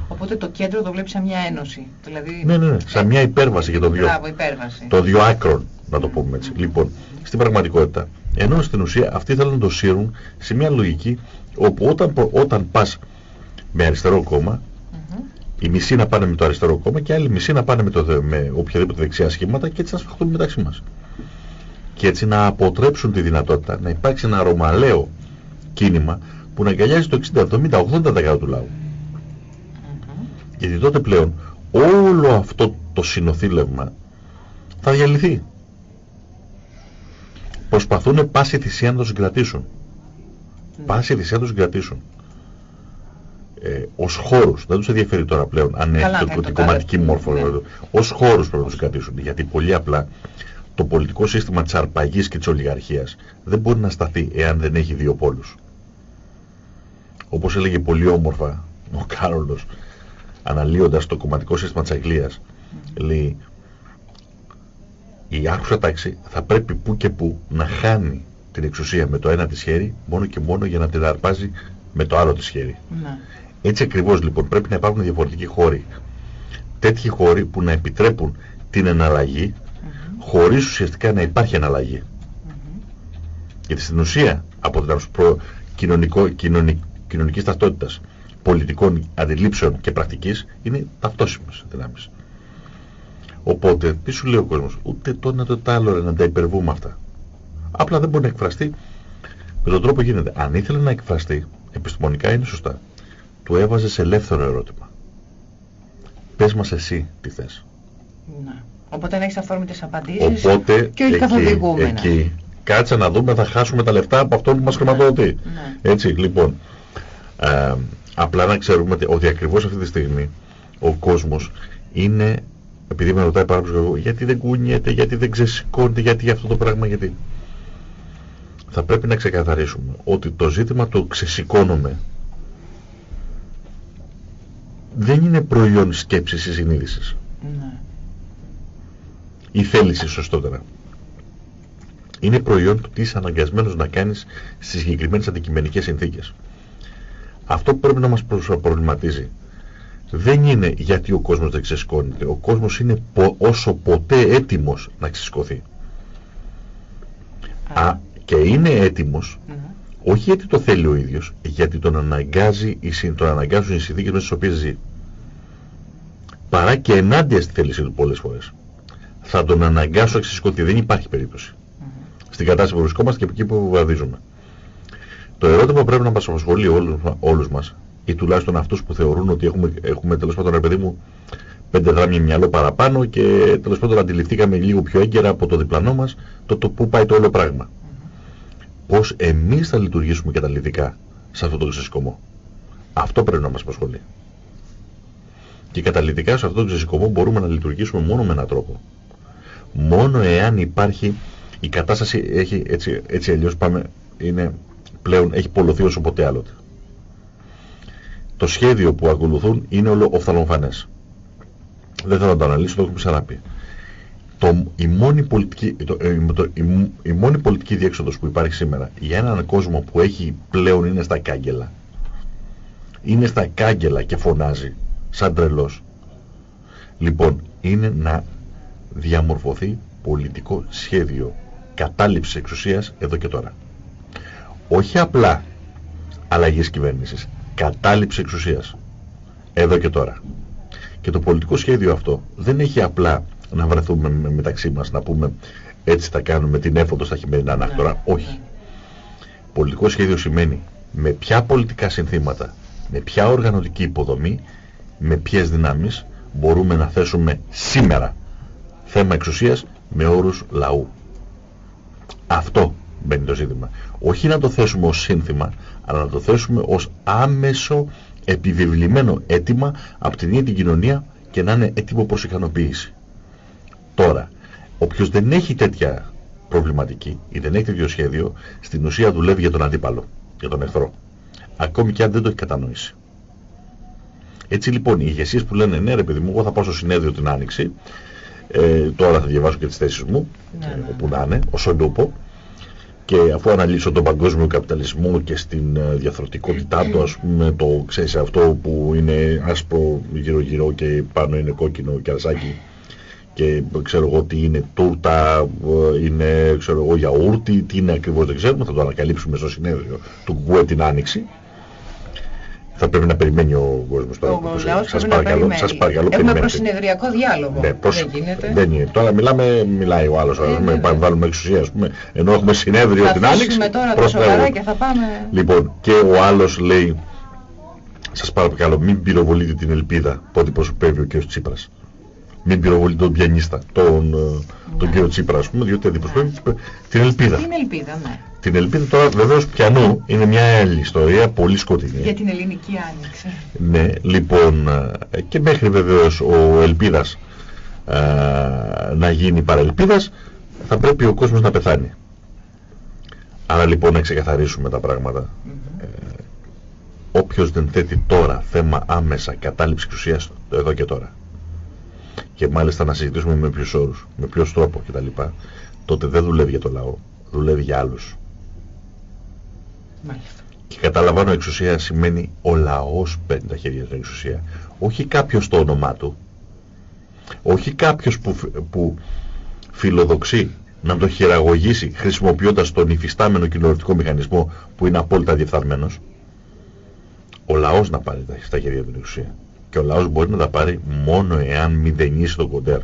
Οπότε το κέντρο το βλέπεις σαν μια ένωση. Δηλαδή... Ναι, ναι, ναι. Σαν μια υπέρβαση για το δύο. Μπράβο, υπέρβαση. Το δύο άκρων, να το πούμε έτσι. Λοιπόν, στην πραγματικότητα, ενώ στην ουσία αυτοί θέλουν να το σύρουν σε μια λογική όπου όταν, όταν πας με αριστερό κόμμα, οι μισοί να πάνε με το αριστερό κόμμα και άλλοι μισοί να πάνε με, το, με οποιαδήποτε δεξιά σχήματα και έτσι να σφαχτούν μεταξύ μας και έτσι να αποτρέψουν τη δυνατότητα να υπάρξει ένα ρωμαλαίο κίνημα που να αγκαλιάζει το 60, 70, 80% του λαού. Γιατί τότε πλέον όλο αυτό το συνοθήλευμα θα διαλυθεί. Προσπαθούν πάση θυσία να το συγκρατήσουν. Mm. Πάση θυσία να το συγκρατήσουν. Ε, ως χώρους, δεν τους ενδιαφέρει τώρα πλέον αν έχει την κομματική μόρφωση, ναι. ως χώρους πρέπει να το συγκρατήσουν. Γιατί πολύ απλά το πολιτικό σύστημα της αρπαγής και της ολιγαρχίας δεν μπορεί να σταθεί εάν δεν έχει δύο πόλους. Όπως έλεγε πολύ όμορφα ο Κάρολος, αναλύοντας το κομματικό σύστημα της Αγγλίας, λέει η άρχουσα τάξη θα πρέπει που και που να χάνει την εξουσία με το ένα της χέρι μόνο και μόνο για να την αρπάζει με το άλλο της χέρι. Ναι. Έτσι ακριβώς λοιπόν πρέπει να υπάρχουν διαφορετικοί χώροι. Τέτοιοι χώροι που να επιτρέπουν την εναλλαγή χωρίς ουσιαστικά να υπάρχει αναλλαγή. Mm Γιατί στην ουσία από την προ κοινωνικό, κοινωνικ, κοινωνικής ταυτότητας, πολιτικών αντιλήψεων και πρακτικής είναι ταυτόσιμες δυνάμεις. Οπότε, τι σου λέει ο κόσμος, ούτε το ένα το άλλο να τα υπερβούμε αυτά. Απλά δεν μπορεί να εκφραστεί με τον τρόπο γίνεται. Αν ήθελε να εκφραστεί, επιστημονικά είναι σωστά. Του έβαζες σε ελεύθερο ερώτημα. Πες μας εσύ τι θες. Ναι. Οπότε να έχεις αφόρμητες απαντήσεις Οπότε, και όχι καθοδηγούμενα. Εκεί, κάτσε να δούμε, θα χάσουμε τα λεφτά από αυτόν που μας χρηματοδοτεί. Ναι. Έτσι, λοιπόν, ε, απλά να ξέρουμε ότι ακριβώς αυτή τη στιγμή ο κόσμος είναι, επειδή με ρωτάει πάρα πολύ, γιατί δεν κουνιέται, γιατί δεν ξεσηκώνεται, γιατί για αυτό το πράγμα, γιατί. Θα πρέπει να ξεκαθαρίσουμε ότι το ζήτημα του ξεσηκώνομαι δεν είναι προϊόν σκέψης ή συνείδησης. Ναι η θέληση σωστότερα. Είναι προϊόν του τι είσαι αναγκασμένος να κάνεις στις συγκεκριμένες αντικειμενικές συνθήκες. Αυτό που πρέπει να μας προβληματίζει δεν είναι γιατί ο κόσμος δεν ξεσκόνεται. Ο κόσμος είναι όσο ποτέ έτοιμος να ξεσκωθεί. Α, και είναι έτοιμος, ναι. όχι γιατί το θέλει ο ίδιος, γιατί τον, αναγκάζει, τον αναγκάζουν οι συνθήκες μέσα στις οποίες ζει. Παρά και ενάντια στη θέλησή του πολλές φορές. Θα τον αναγκάσω να ξεσκωθεί. Δεν υπάρχει περίπτωση. Στην κατάσταση που βρισκόμαστε και από εκεί που βαδίζουμε. Το ερώτημα που πρέπει να μας απασχολεί όλους, όλους μας ή τουλάχιστον αυτούς που θεωρούν ότι έχουμε, έχουμε τέλος πάντων ρε παιδί μου πέντε γράμμια μυαλό παραπάνω και τέλος πάντων αντιληφθήκαμε λίγο πιο έγκαιρα από το διπλανό μας το, το πού πάει το όλο πράγμα. Πώς εμείς θα λειτουργήσουμε καταλητικά σε αυτό το ξεσηκωμό. Αυτό πρέπει να μας απασχολεί. Και καταλητικά σε αυτό το ξεσηκωμό μπορούμε να λειτουργήσουμε μόνο με έναν τρόπο. Μόνο εάν υπάρχει η κατάσταση έχει έτσι, έτσι αλλιώς πάμε είναι πλέον έχει πολλωθεί όσο ποτέ άλλοτε το σχέδιο που ακολουθούν είναι όλο οφθαλμοφανές. Δεν θέλω να το αναλύσω, το έχουμε ξαναπεί. Το, η, μόνη πολιτική, το, ε, το, η, η, μόνη πολιτική διέξοδος που υπάρχει σήμερα για έναν κόσμο που έχει πλέον είναι στα κάγκελα είναι στα κάγκελα και φωνάζει σαν τρελός λοιπόν είναι να διαμορφωθεί πολιτικό σχέδιο κατάληψης εξουσίας εδώ και τώρα όχι απλά αλλαγής κυβέρνησης κατάληψης εξουσίας. Εδώ και τώρα. Και το πολιτικό σχέδιο αυτό δεν έχει απλά να βρεθούμε μεταξύ μας, να πούμε έτσι θα κάνουμε την έφοδο στα χειμερινά ανάκτορα. Ναι, Όχι. Ναι. Πολιτικό σχέδιο σημαίνει με ποια πολιτικά συνθήματα, με ποια οργανωτική υποδομή, με ποιες δυνάμεις μπορούμε να θέσουμε σήμερα θέμα εξουσίας με όρους λαού. Αυτό μπαίνει το ζήτημα. Όχι να το θέσουμε ως σύνθημα, αλλά να το θέσουμε ως άμεσο επιβεβλημένο αίτημα από την ίδια την κοινωνία και να είναι έτοιμο προς ικανοποίηση. Τώρα, όποιος δεν έχει τέτοια προβληματική ή δεν έχει τέτοιο σχέδιο, στην ουσία δουλεύει για τον αντίπαλο, για τον εχθρό. Ακόμη και αν δεν το έχει κατανοήσει. Έτσι λοιπόν, οι ηγεσίες που λένε ναι ρε παιδί μου, εγώ θα πάω στο συνέδριο την Άνοιξη, ε, τώρα θα διαβάσω και τις θέσεις μου, ναι, ναι. όπου να είναι, όσο εντούπω, και αφού αναλύσω τον παγκόσμιο καπιταλισμό και στην ε, διαφορετικότητά του, ας πούμε, το ξέρεις αυτό που είναι άσπρο γύρω γύρω και πάνω είναι κόκκινο και αρσάκι και ξέρω εγώ τι είναι τούρτα, ε, είναι ξέρω εγώ γιαούρτι, τι είναι ακριβώς δεν ξέρουμε, θα το ανακαλύψουμε στο συνέδριο του Γκουέ την Άνοιξη θα πρέπει να περιμένει ο κόσμος τώρα. Ο λαός σας παρακαλώ, σας παρακαλώ. Έχουμε προσυνεδριακό διάλογο. Ναι, προς... Δεν γίνεται. Δεν είναι. Τώρα μιλάμε, μιλάει ο άλλος. Ε, ναι. βάλουμε εξουσία, ας πούμε, ενώ έχουμε συνέδριο θα την άνοιξη. Θα τώρα τα σοβαρά και θα πάμε. Λοιπόν, και ο άλλος λέει, σας παρακαλώ, μην πυροβολείτε την ελπίδα πότε προσωπεύει ο κ. Τσίπρας. Μην πυροβολείτε τον πιανίστα, τον, ε, τον ναι. κ. Τσίπρα, ας πούμε, διότι αντιπροσωπεύει την ελπίδα. Την ελπίδα, ναι. Την ελπίδα τώρα βεβαίως πιανού είναι μια άλλη ιστορία, πολύ σκοτεινή. Για την ελληνική άνοιξη. Ναι, λοιπόν, ε, και μέχρι βεβαίως ο ελπίδας α, ε, να γίνει παρελπίδας, θα πρέπει ο κόσμος να πεθάνει. Άρα λοιπόν να ξεκαθαρίσουμε τα πράγματα. Mm ε, όποιος δεν θέτει τώρα θέμα άμεσα κατάληψης εξουσίας εδώ και τώρα και μάλιστα να συζητήσουμε με ποιους όρους, με ποιος τρόπο κτλ. τότε δεν δουλεύει για το λαό, δουλεύει για άλλους. Μάλιστα. Και καταλαβαίνω εξουσία σημαίνει ο λαός παίρνει τα χέρια στην εξουσία. Όχι κάποιος το όνομά του. Όχι κάποιος που, που φιλοδοξεί να το χειραγωγήσει χρησιμοποιώντας τον υφιστάμενο κοινωνικό μηχανισμό που είναι απόλυτα διεφθαρμένος. Ο λαός να πάρει τα χέρια του εξουσία. Και ο λαός μπορεί να τα πάρει μόνο εάν μηδενίσει τον κοντέρ.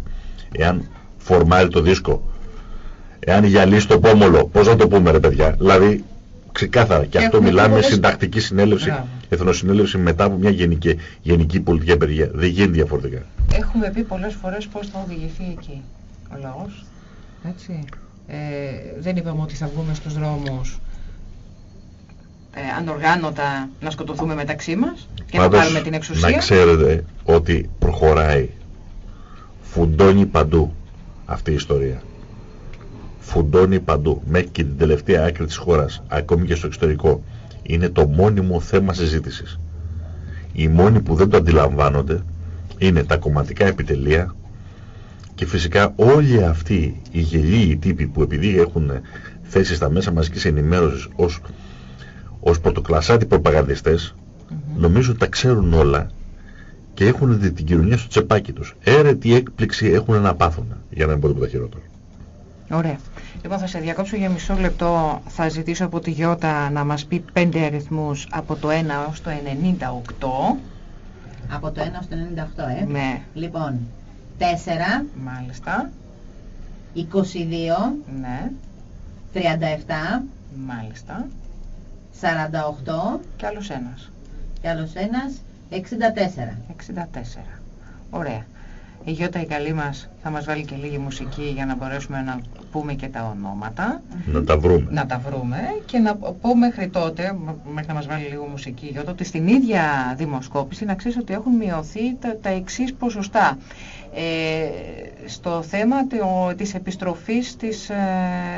Εάν φορμάρει το δίσκο. Εάν γυαλίσει το πόμολο. Πώς να το πούμε ρε παιδιά. Δηλαδή ξεκάθαρα. Και αυτό μιλάμε συντακτική συνέλευση, yeah. εθνοσυνέλευση μετά από μια γενική, γενική πολιτική απεργία. Δεν γίνει διαφορετικά. Έχουμε πει πολλές φορές πώς θα οδηγηθεί εκεί ο λαός. Έτσι. Ε, δεν είπαμε ότι θα βγούμε στους δρόμους ε, ανοργάνωτα να σκοτωθούμε μεταξύ μας και Πάντως, να πάρουμε την εξουσία. Να ξέρετε ότι προχωράει, φουντώνει παντού αυτή η ιστορία φουντώνει παντού, μέχρι και την τελευταία άκρη της χώρας, ακόμη και στο εξωτερικό. Είναι το μόνιμο θέμα συζήτησης. Οι μόνοι που δεν το αντιλαμβάνονται είναι τα κομματικά επιτελεία και φυσικά όλοι αυτοί οι γελοί τύποι που επειδή έχουν θέσεις στα μέσα μαζικής ενημέρωσης ως, ως πρωτοκλασσάτοι προπαγανδιστές mm -hmm. νομίζω ότι τα ξέρουν όλα και έχουν δει την κοινωνία στο τσεπάκι τους. Έρε τι έκπληξη έχουν να πάθουν, για να μην πω τίποτα χειρότερο. Ωραία. Λοιπόν, θα σε διακόψω για μισό λεπτό. Θα ζητήσω από τη Γιώτα να μας πει πέντε αριθμούς από το 1 έως το 98. Από το 1 έως το 98, ε. Ναι. Λοιπόν, 4, Μάλιστα. 22, Ναι. 37, Μάλιστα. 48 Και άλλος ένας. και άλλος ένας, 64. 64. Ωραία. Η Γιώτα η καλή μας θα μας βάλει και λίγη μουσική για να μπορέσουμε να πούμε και τα ονόματα. Να τα βρούμε. να τα βρούμε και να πω μέχρι τότε, μ- μέχρι να μας βάλει λίγο μουσική για το ότι στην ίδια δημοσκόπηση να ξέρεις ότι έχουν μειωθεί τα, τα εξής ποσοστά. Ε, στο θέμα το, της επιστροφής της, ε,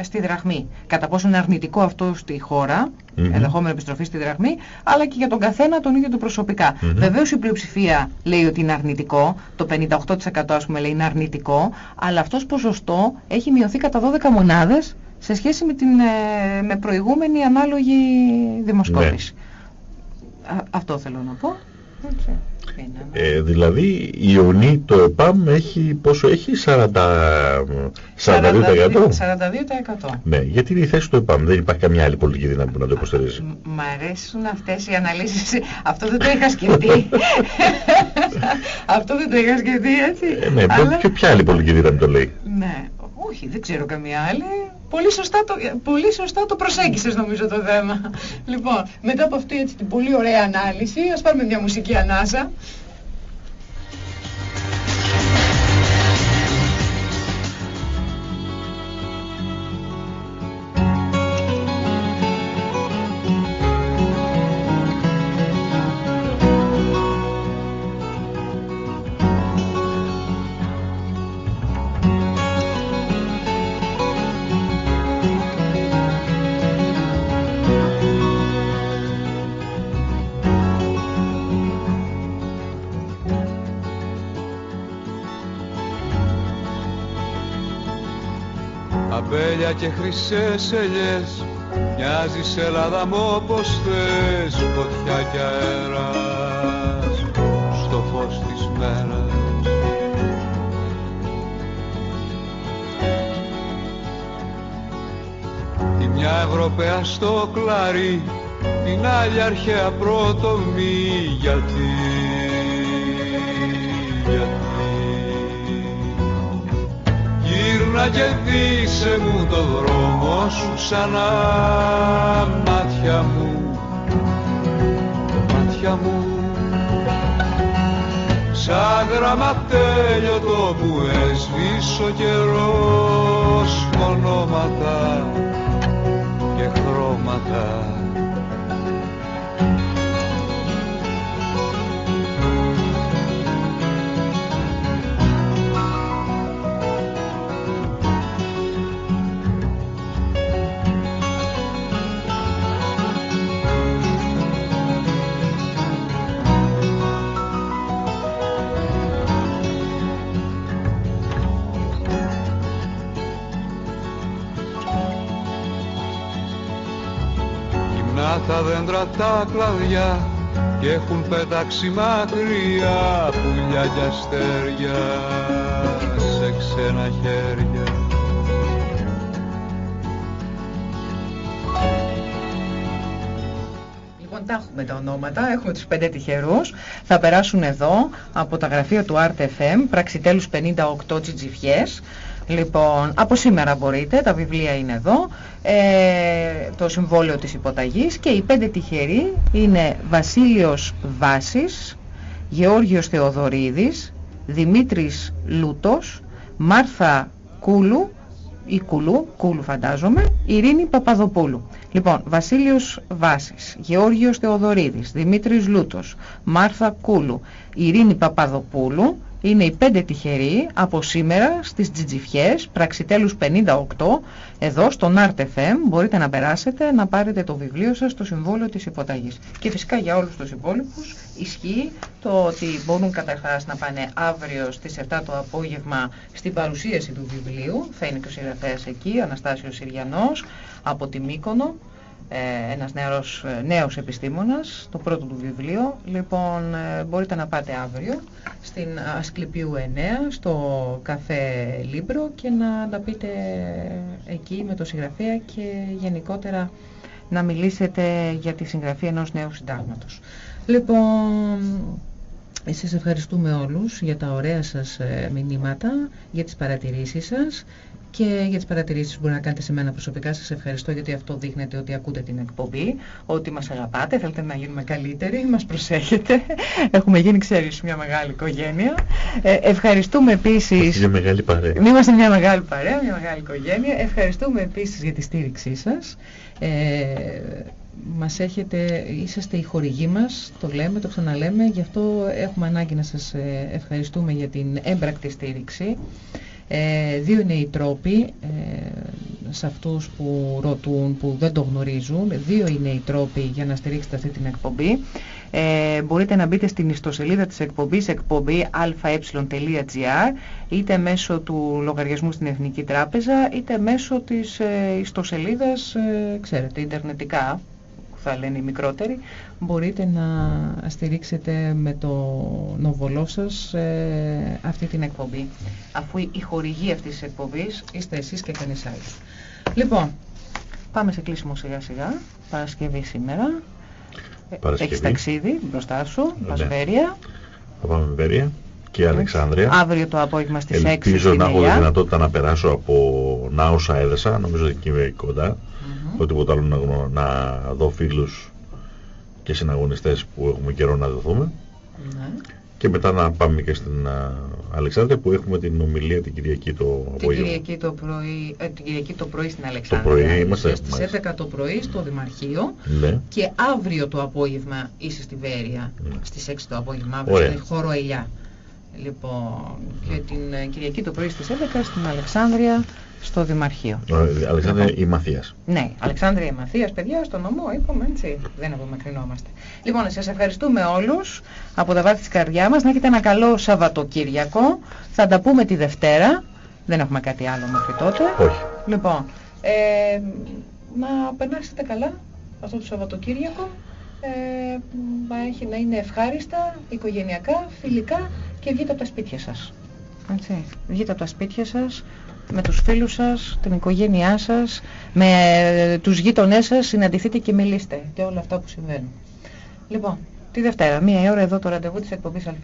στη δραχμή. Κατά πόσο είναι αρνητικό αυτό στη χώρα, Μμμ. ενδεχόμενο επιστροφή στη δραχμή, αλλά και για τον καθένα τον ίδιο του προσωπικά. Μμμ. Βεβαίως η πλειοψηφία λέει ότι είναι αρνητικό, το 58% ας πούμε λέει είναι αρνητικό, αλλά αυτός ποσοστό έχει μειωθεί κατά 12 μονάδες σε σχέση με, την, ε, με προηγούμενη ανάλογη δημοσκόπηση. Α- αυτό θέλω να πω. Έτσι. Είναι. Ε, δηλαδή η Ιωνή το ΕΠΑΜ έχει, πόσο έχει, 40, 42%. 42%. Ναι, γιατί είναι η θέση του ΕΠΑΜ, δεν υπάρχει καμιά άλλη πολιτική δύναμη που να το υποστηρίζει. Μ- Μ' αρέσουν αυτές οι αναλύσεις. Αυτό δεν το είχα σκεφτεί. Αυτό δεν το είχα σκεφτεί έτσι. Ε, ναι, Αλλά- ποιο, ποια άλλη πολιτική δύναμη το λέει; Ναι, όχι, δεν ξέρω καμία άλλη. Πολύ σωστά το, πολύ σωστά το προσέγγισες νομίζω το θέμα. Λοιπόν, μετά από αυτή έτσι, την πολύ ωραία ανάλυση, ας πάρουμε μια μουσική ανάσα. Αμπέλια και χρυσές ελιές. Μοιάζεις Ελλάδα μου όπως θες Φωτιά και αέρας Στο φως της μέρας. Η μια Ευρωπαία στο κλαρί Την άλλη αρχαία πρωτομή Γιατί Γιατί Γύρνα και δείσε μου το δρόμο σου ξανά μάτια μου. Μάτια μου. Σαν γραμματέλειωτο μου έσβησε ο καιρός ονόματα και χρώματα τα δέντρα τα κλαδιά και έχουν πετάξει μακριά πουλιά και αστέρια σε ξένα χέρια. Λοιπόν, τα έχουμε τα ονόματα, έχουμε τους πέντε τυχερούς. Θα περάσουν εδώ από τα γραφεία του RTFM, πραξιτέλους 58 τσιτζιφιές. Λοιπόν, από σήμερα μπορείτε, τα βιβλία είναι εδώ, ε, το συμβόλαιο της υποταγής και οι πέντε τυχεροί είναι Βασίλειος Βάσης, Γεώργιος Θεοδωρίδης, Δημήτρης Λούτος, Μάρθα Κούλου ή Κουλού, Κούλου φαντάζομαι, Ειρήνη Παπαδοπούλου. Λοιπόν, Βασίλειος Βάσης, Γεώργιος Θεοδωρίδης, Δημήτρης Λούτος, Μάρθα Κούλου, Ειρήνη Παπαδοπούλου, είναι οι πέντε τυχεροί από σήμερα στις Τζιτζιφιές, πραξιτέλους 58, εδώ στον RTFM μπορείτε να περάσετε να πάρετε το βιβλίο σας στο συμβόλαιο της υποταγής. Και φυσικά για όλους τους υπόλοιπους ισχύει το ότι μπορούν καταρχάς να πάνε αύριο στις 7 το απόγευμα στην παρουσίαση του βιβλίου, θα είναι και ο συγγραφέας εκεί, Αναστάσιος Συριανός, από τη Μύκονο, ε, ένας νέος, ε, νέος επιστήμονας, το πρώτο του βιβλίο. Λοιπόν, ε, μπορείτε να πάτε αύριο στην Ασκληπίου 9, στο καφέ Λίμπρο και να τα πείτε εκεί με το συγγραφέα και γενικότερα να μιλήσετε για τη συγγραφή ενός νέου συντάγματος. Λοιπόν, εσείς ευχαριστούμε όλους για τα ωραία σας μηνύματα, για τις παρατηρήσεις σας και για τις παρατηρήσεις που μπορεί να κάνετε σε μένα προσωπικά. Σας ευχαριστώ γιατί αυτό δείχνετε ότι ακούτε την εκπομπή, ότι μας αγαπάτε, θέλετε να γίνουμε καλύτεροι, μας προσέχετε. Έχουμε γίνει, ξέρεις, μια μεγάλη οικογένεια. Ε, ευχαριστούμε επίσης... Μια μεγάλη παρέα. Είμαστε μια μεγάλη παρέα, μια μεγάλη οικογένεια. Ευχαριστούμε επίσης για τη στήριξή σας. Ε, μας έχετε, είσαστε οι χορηγοί μας, το λέμε, το ξαναλέμε, γι' αυτό έχουμε ανάγκη να σας ε, ευχαριστούμε για την έμπρακτη στήριξη. Ε, δύο είναι οι τρόποι ε, σε αυτούς που ρωτούν, που δεν το γνωρίζουν. Δύο είναι οι τρόποι για να στηρίξετε αυτή την εκπομπή. Ε, μπορείτε να μπείτε στην ιστοσελίδα της εκπομπής εκπομπής αε.gr είτε μέσω του λογαριασμού στην Εθνική Τράπεζα είτε μέσω της ε, ιστοσελίδας, ε, ξέρετε, ιντερνετικά θα λένε οι μικρότεροι, μπορείτε να στηρίξετε με το νοβολό σας ε, αυτή την εκπομπή. Αφού η χορηγή αυτής της εκπομπής είστε εσείς και κανείς άλλος. Λοιπόν, πάμε σε κλείσιμο σιγά σιγά. Παρασκευή σήμερα. Ε, Παρασκευή. Έχεις ταξίδι μπροστά σου, πας Βέρεια. Θα πάμε Βέρεια και Αλεξάνδρεια. Αύριο το απόγευμα στις 6 Ελπίζω να έχω δυνατότητα να περάσω από Νάουσα Έδεσα, νομίζω ότι εκεί είμαι κοντά mm τίποτα άλλο να, να δω φίλους και συναγωνιστές που έχουμε καιρό να δοθούμε. Ναι. Και μετά να πάμε και στην Αλεξάνδρεια που έχουμε την ομιλία την Κυριακή το απόγευμα. Την Κυριακή το πρωί, ε, την Κυριακή το πρωί στην Αλεξάνδρεια. Το πρωί είμαστε. Στις 11 το πρωί στο Δημαρχείο. Ναι. Και αύριο το απόγευμα είσαι στη Βέρεια. Ναι. Στις 6 το απόγευμα αύριο Ωραία. χώρο Ελιά. Λοιπόν, και την ε, Κυριακή το πρωί στις 11 στην Αλεξάνδρεια στο Δημαρχείο. Αλεξάνδρεια η Μαθίας. Ναι, Αλεξάνδρεια η Μαθίας, παιδιά, στο νομό είπαμε έτσι, δεν απομακρυνόμαστε. Λοιπόν, σας ευχαριστούμε όλους από τα βάθη της καρδιάς μας, να έχετε ένα καλό Σαββατοκύριακο, θα τα πούμε τη Δευτέρα, δεν έχουμε κάτι άλλο μέχρι τότε. Όχι. Λοιπόν, ε, να περνάσετε καλά αυτό το Σαββατοκύριακο, ε, να, έχει, να είναι ευχάριστα, οικογενειακά, φιλικά και βγείτε από τα σπίτια σας. Έτσι. Βγείτε από τα σπίτια σας, με τους φίλους σας, την οικογένειά σας, με ε, τους γείτονές σας, συναντηθείτε και μιλήστε και όλα αυτά που συμβαίνουν. Λοιπόν, τη Δευτέρα, μία ώρα εδώ το ραντεβού της εκπομπής ΑΕ.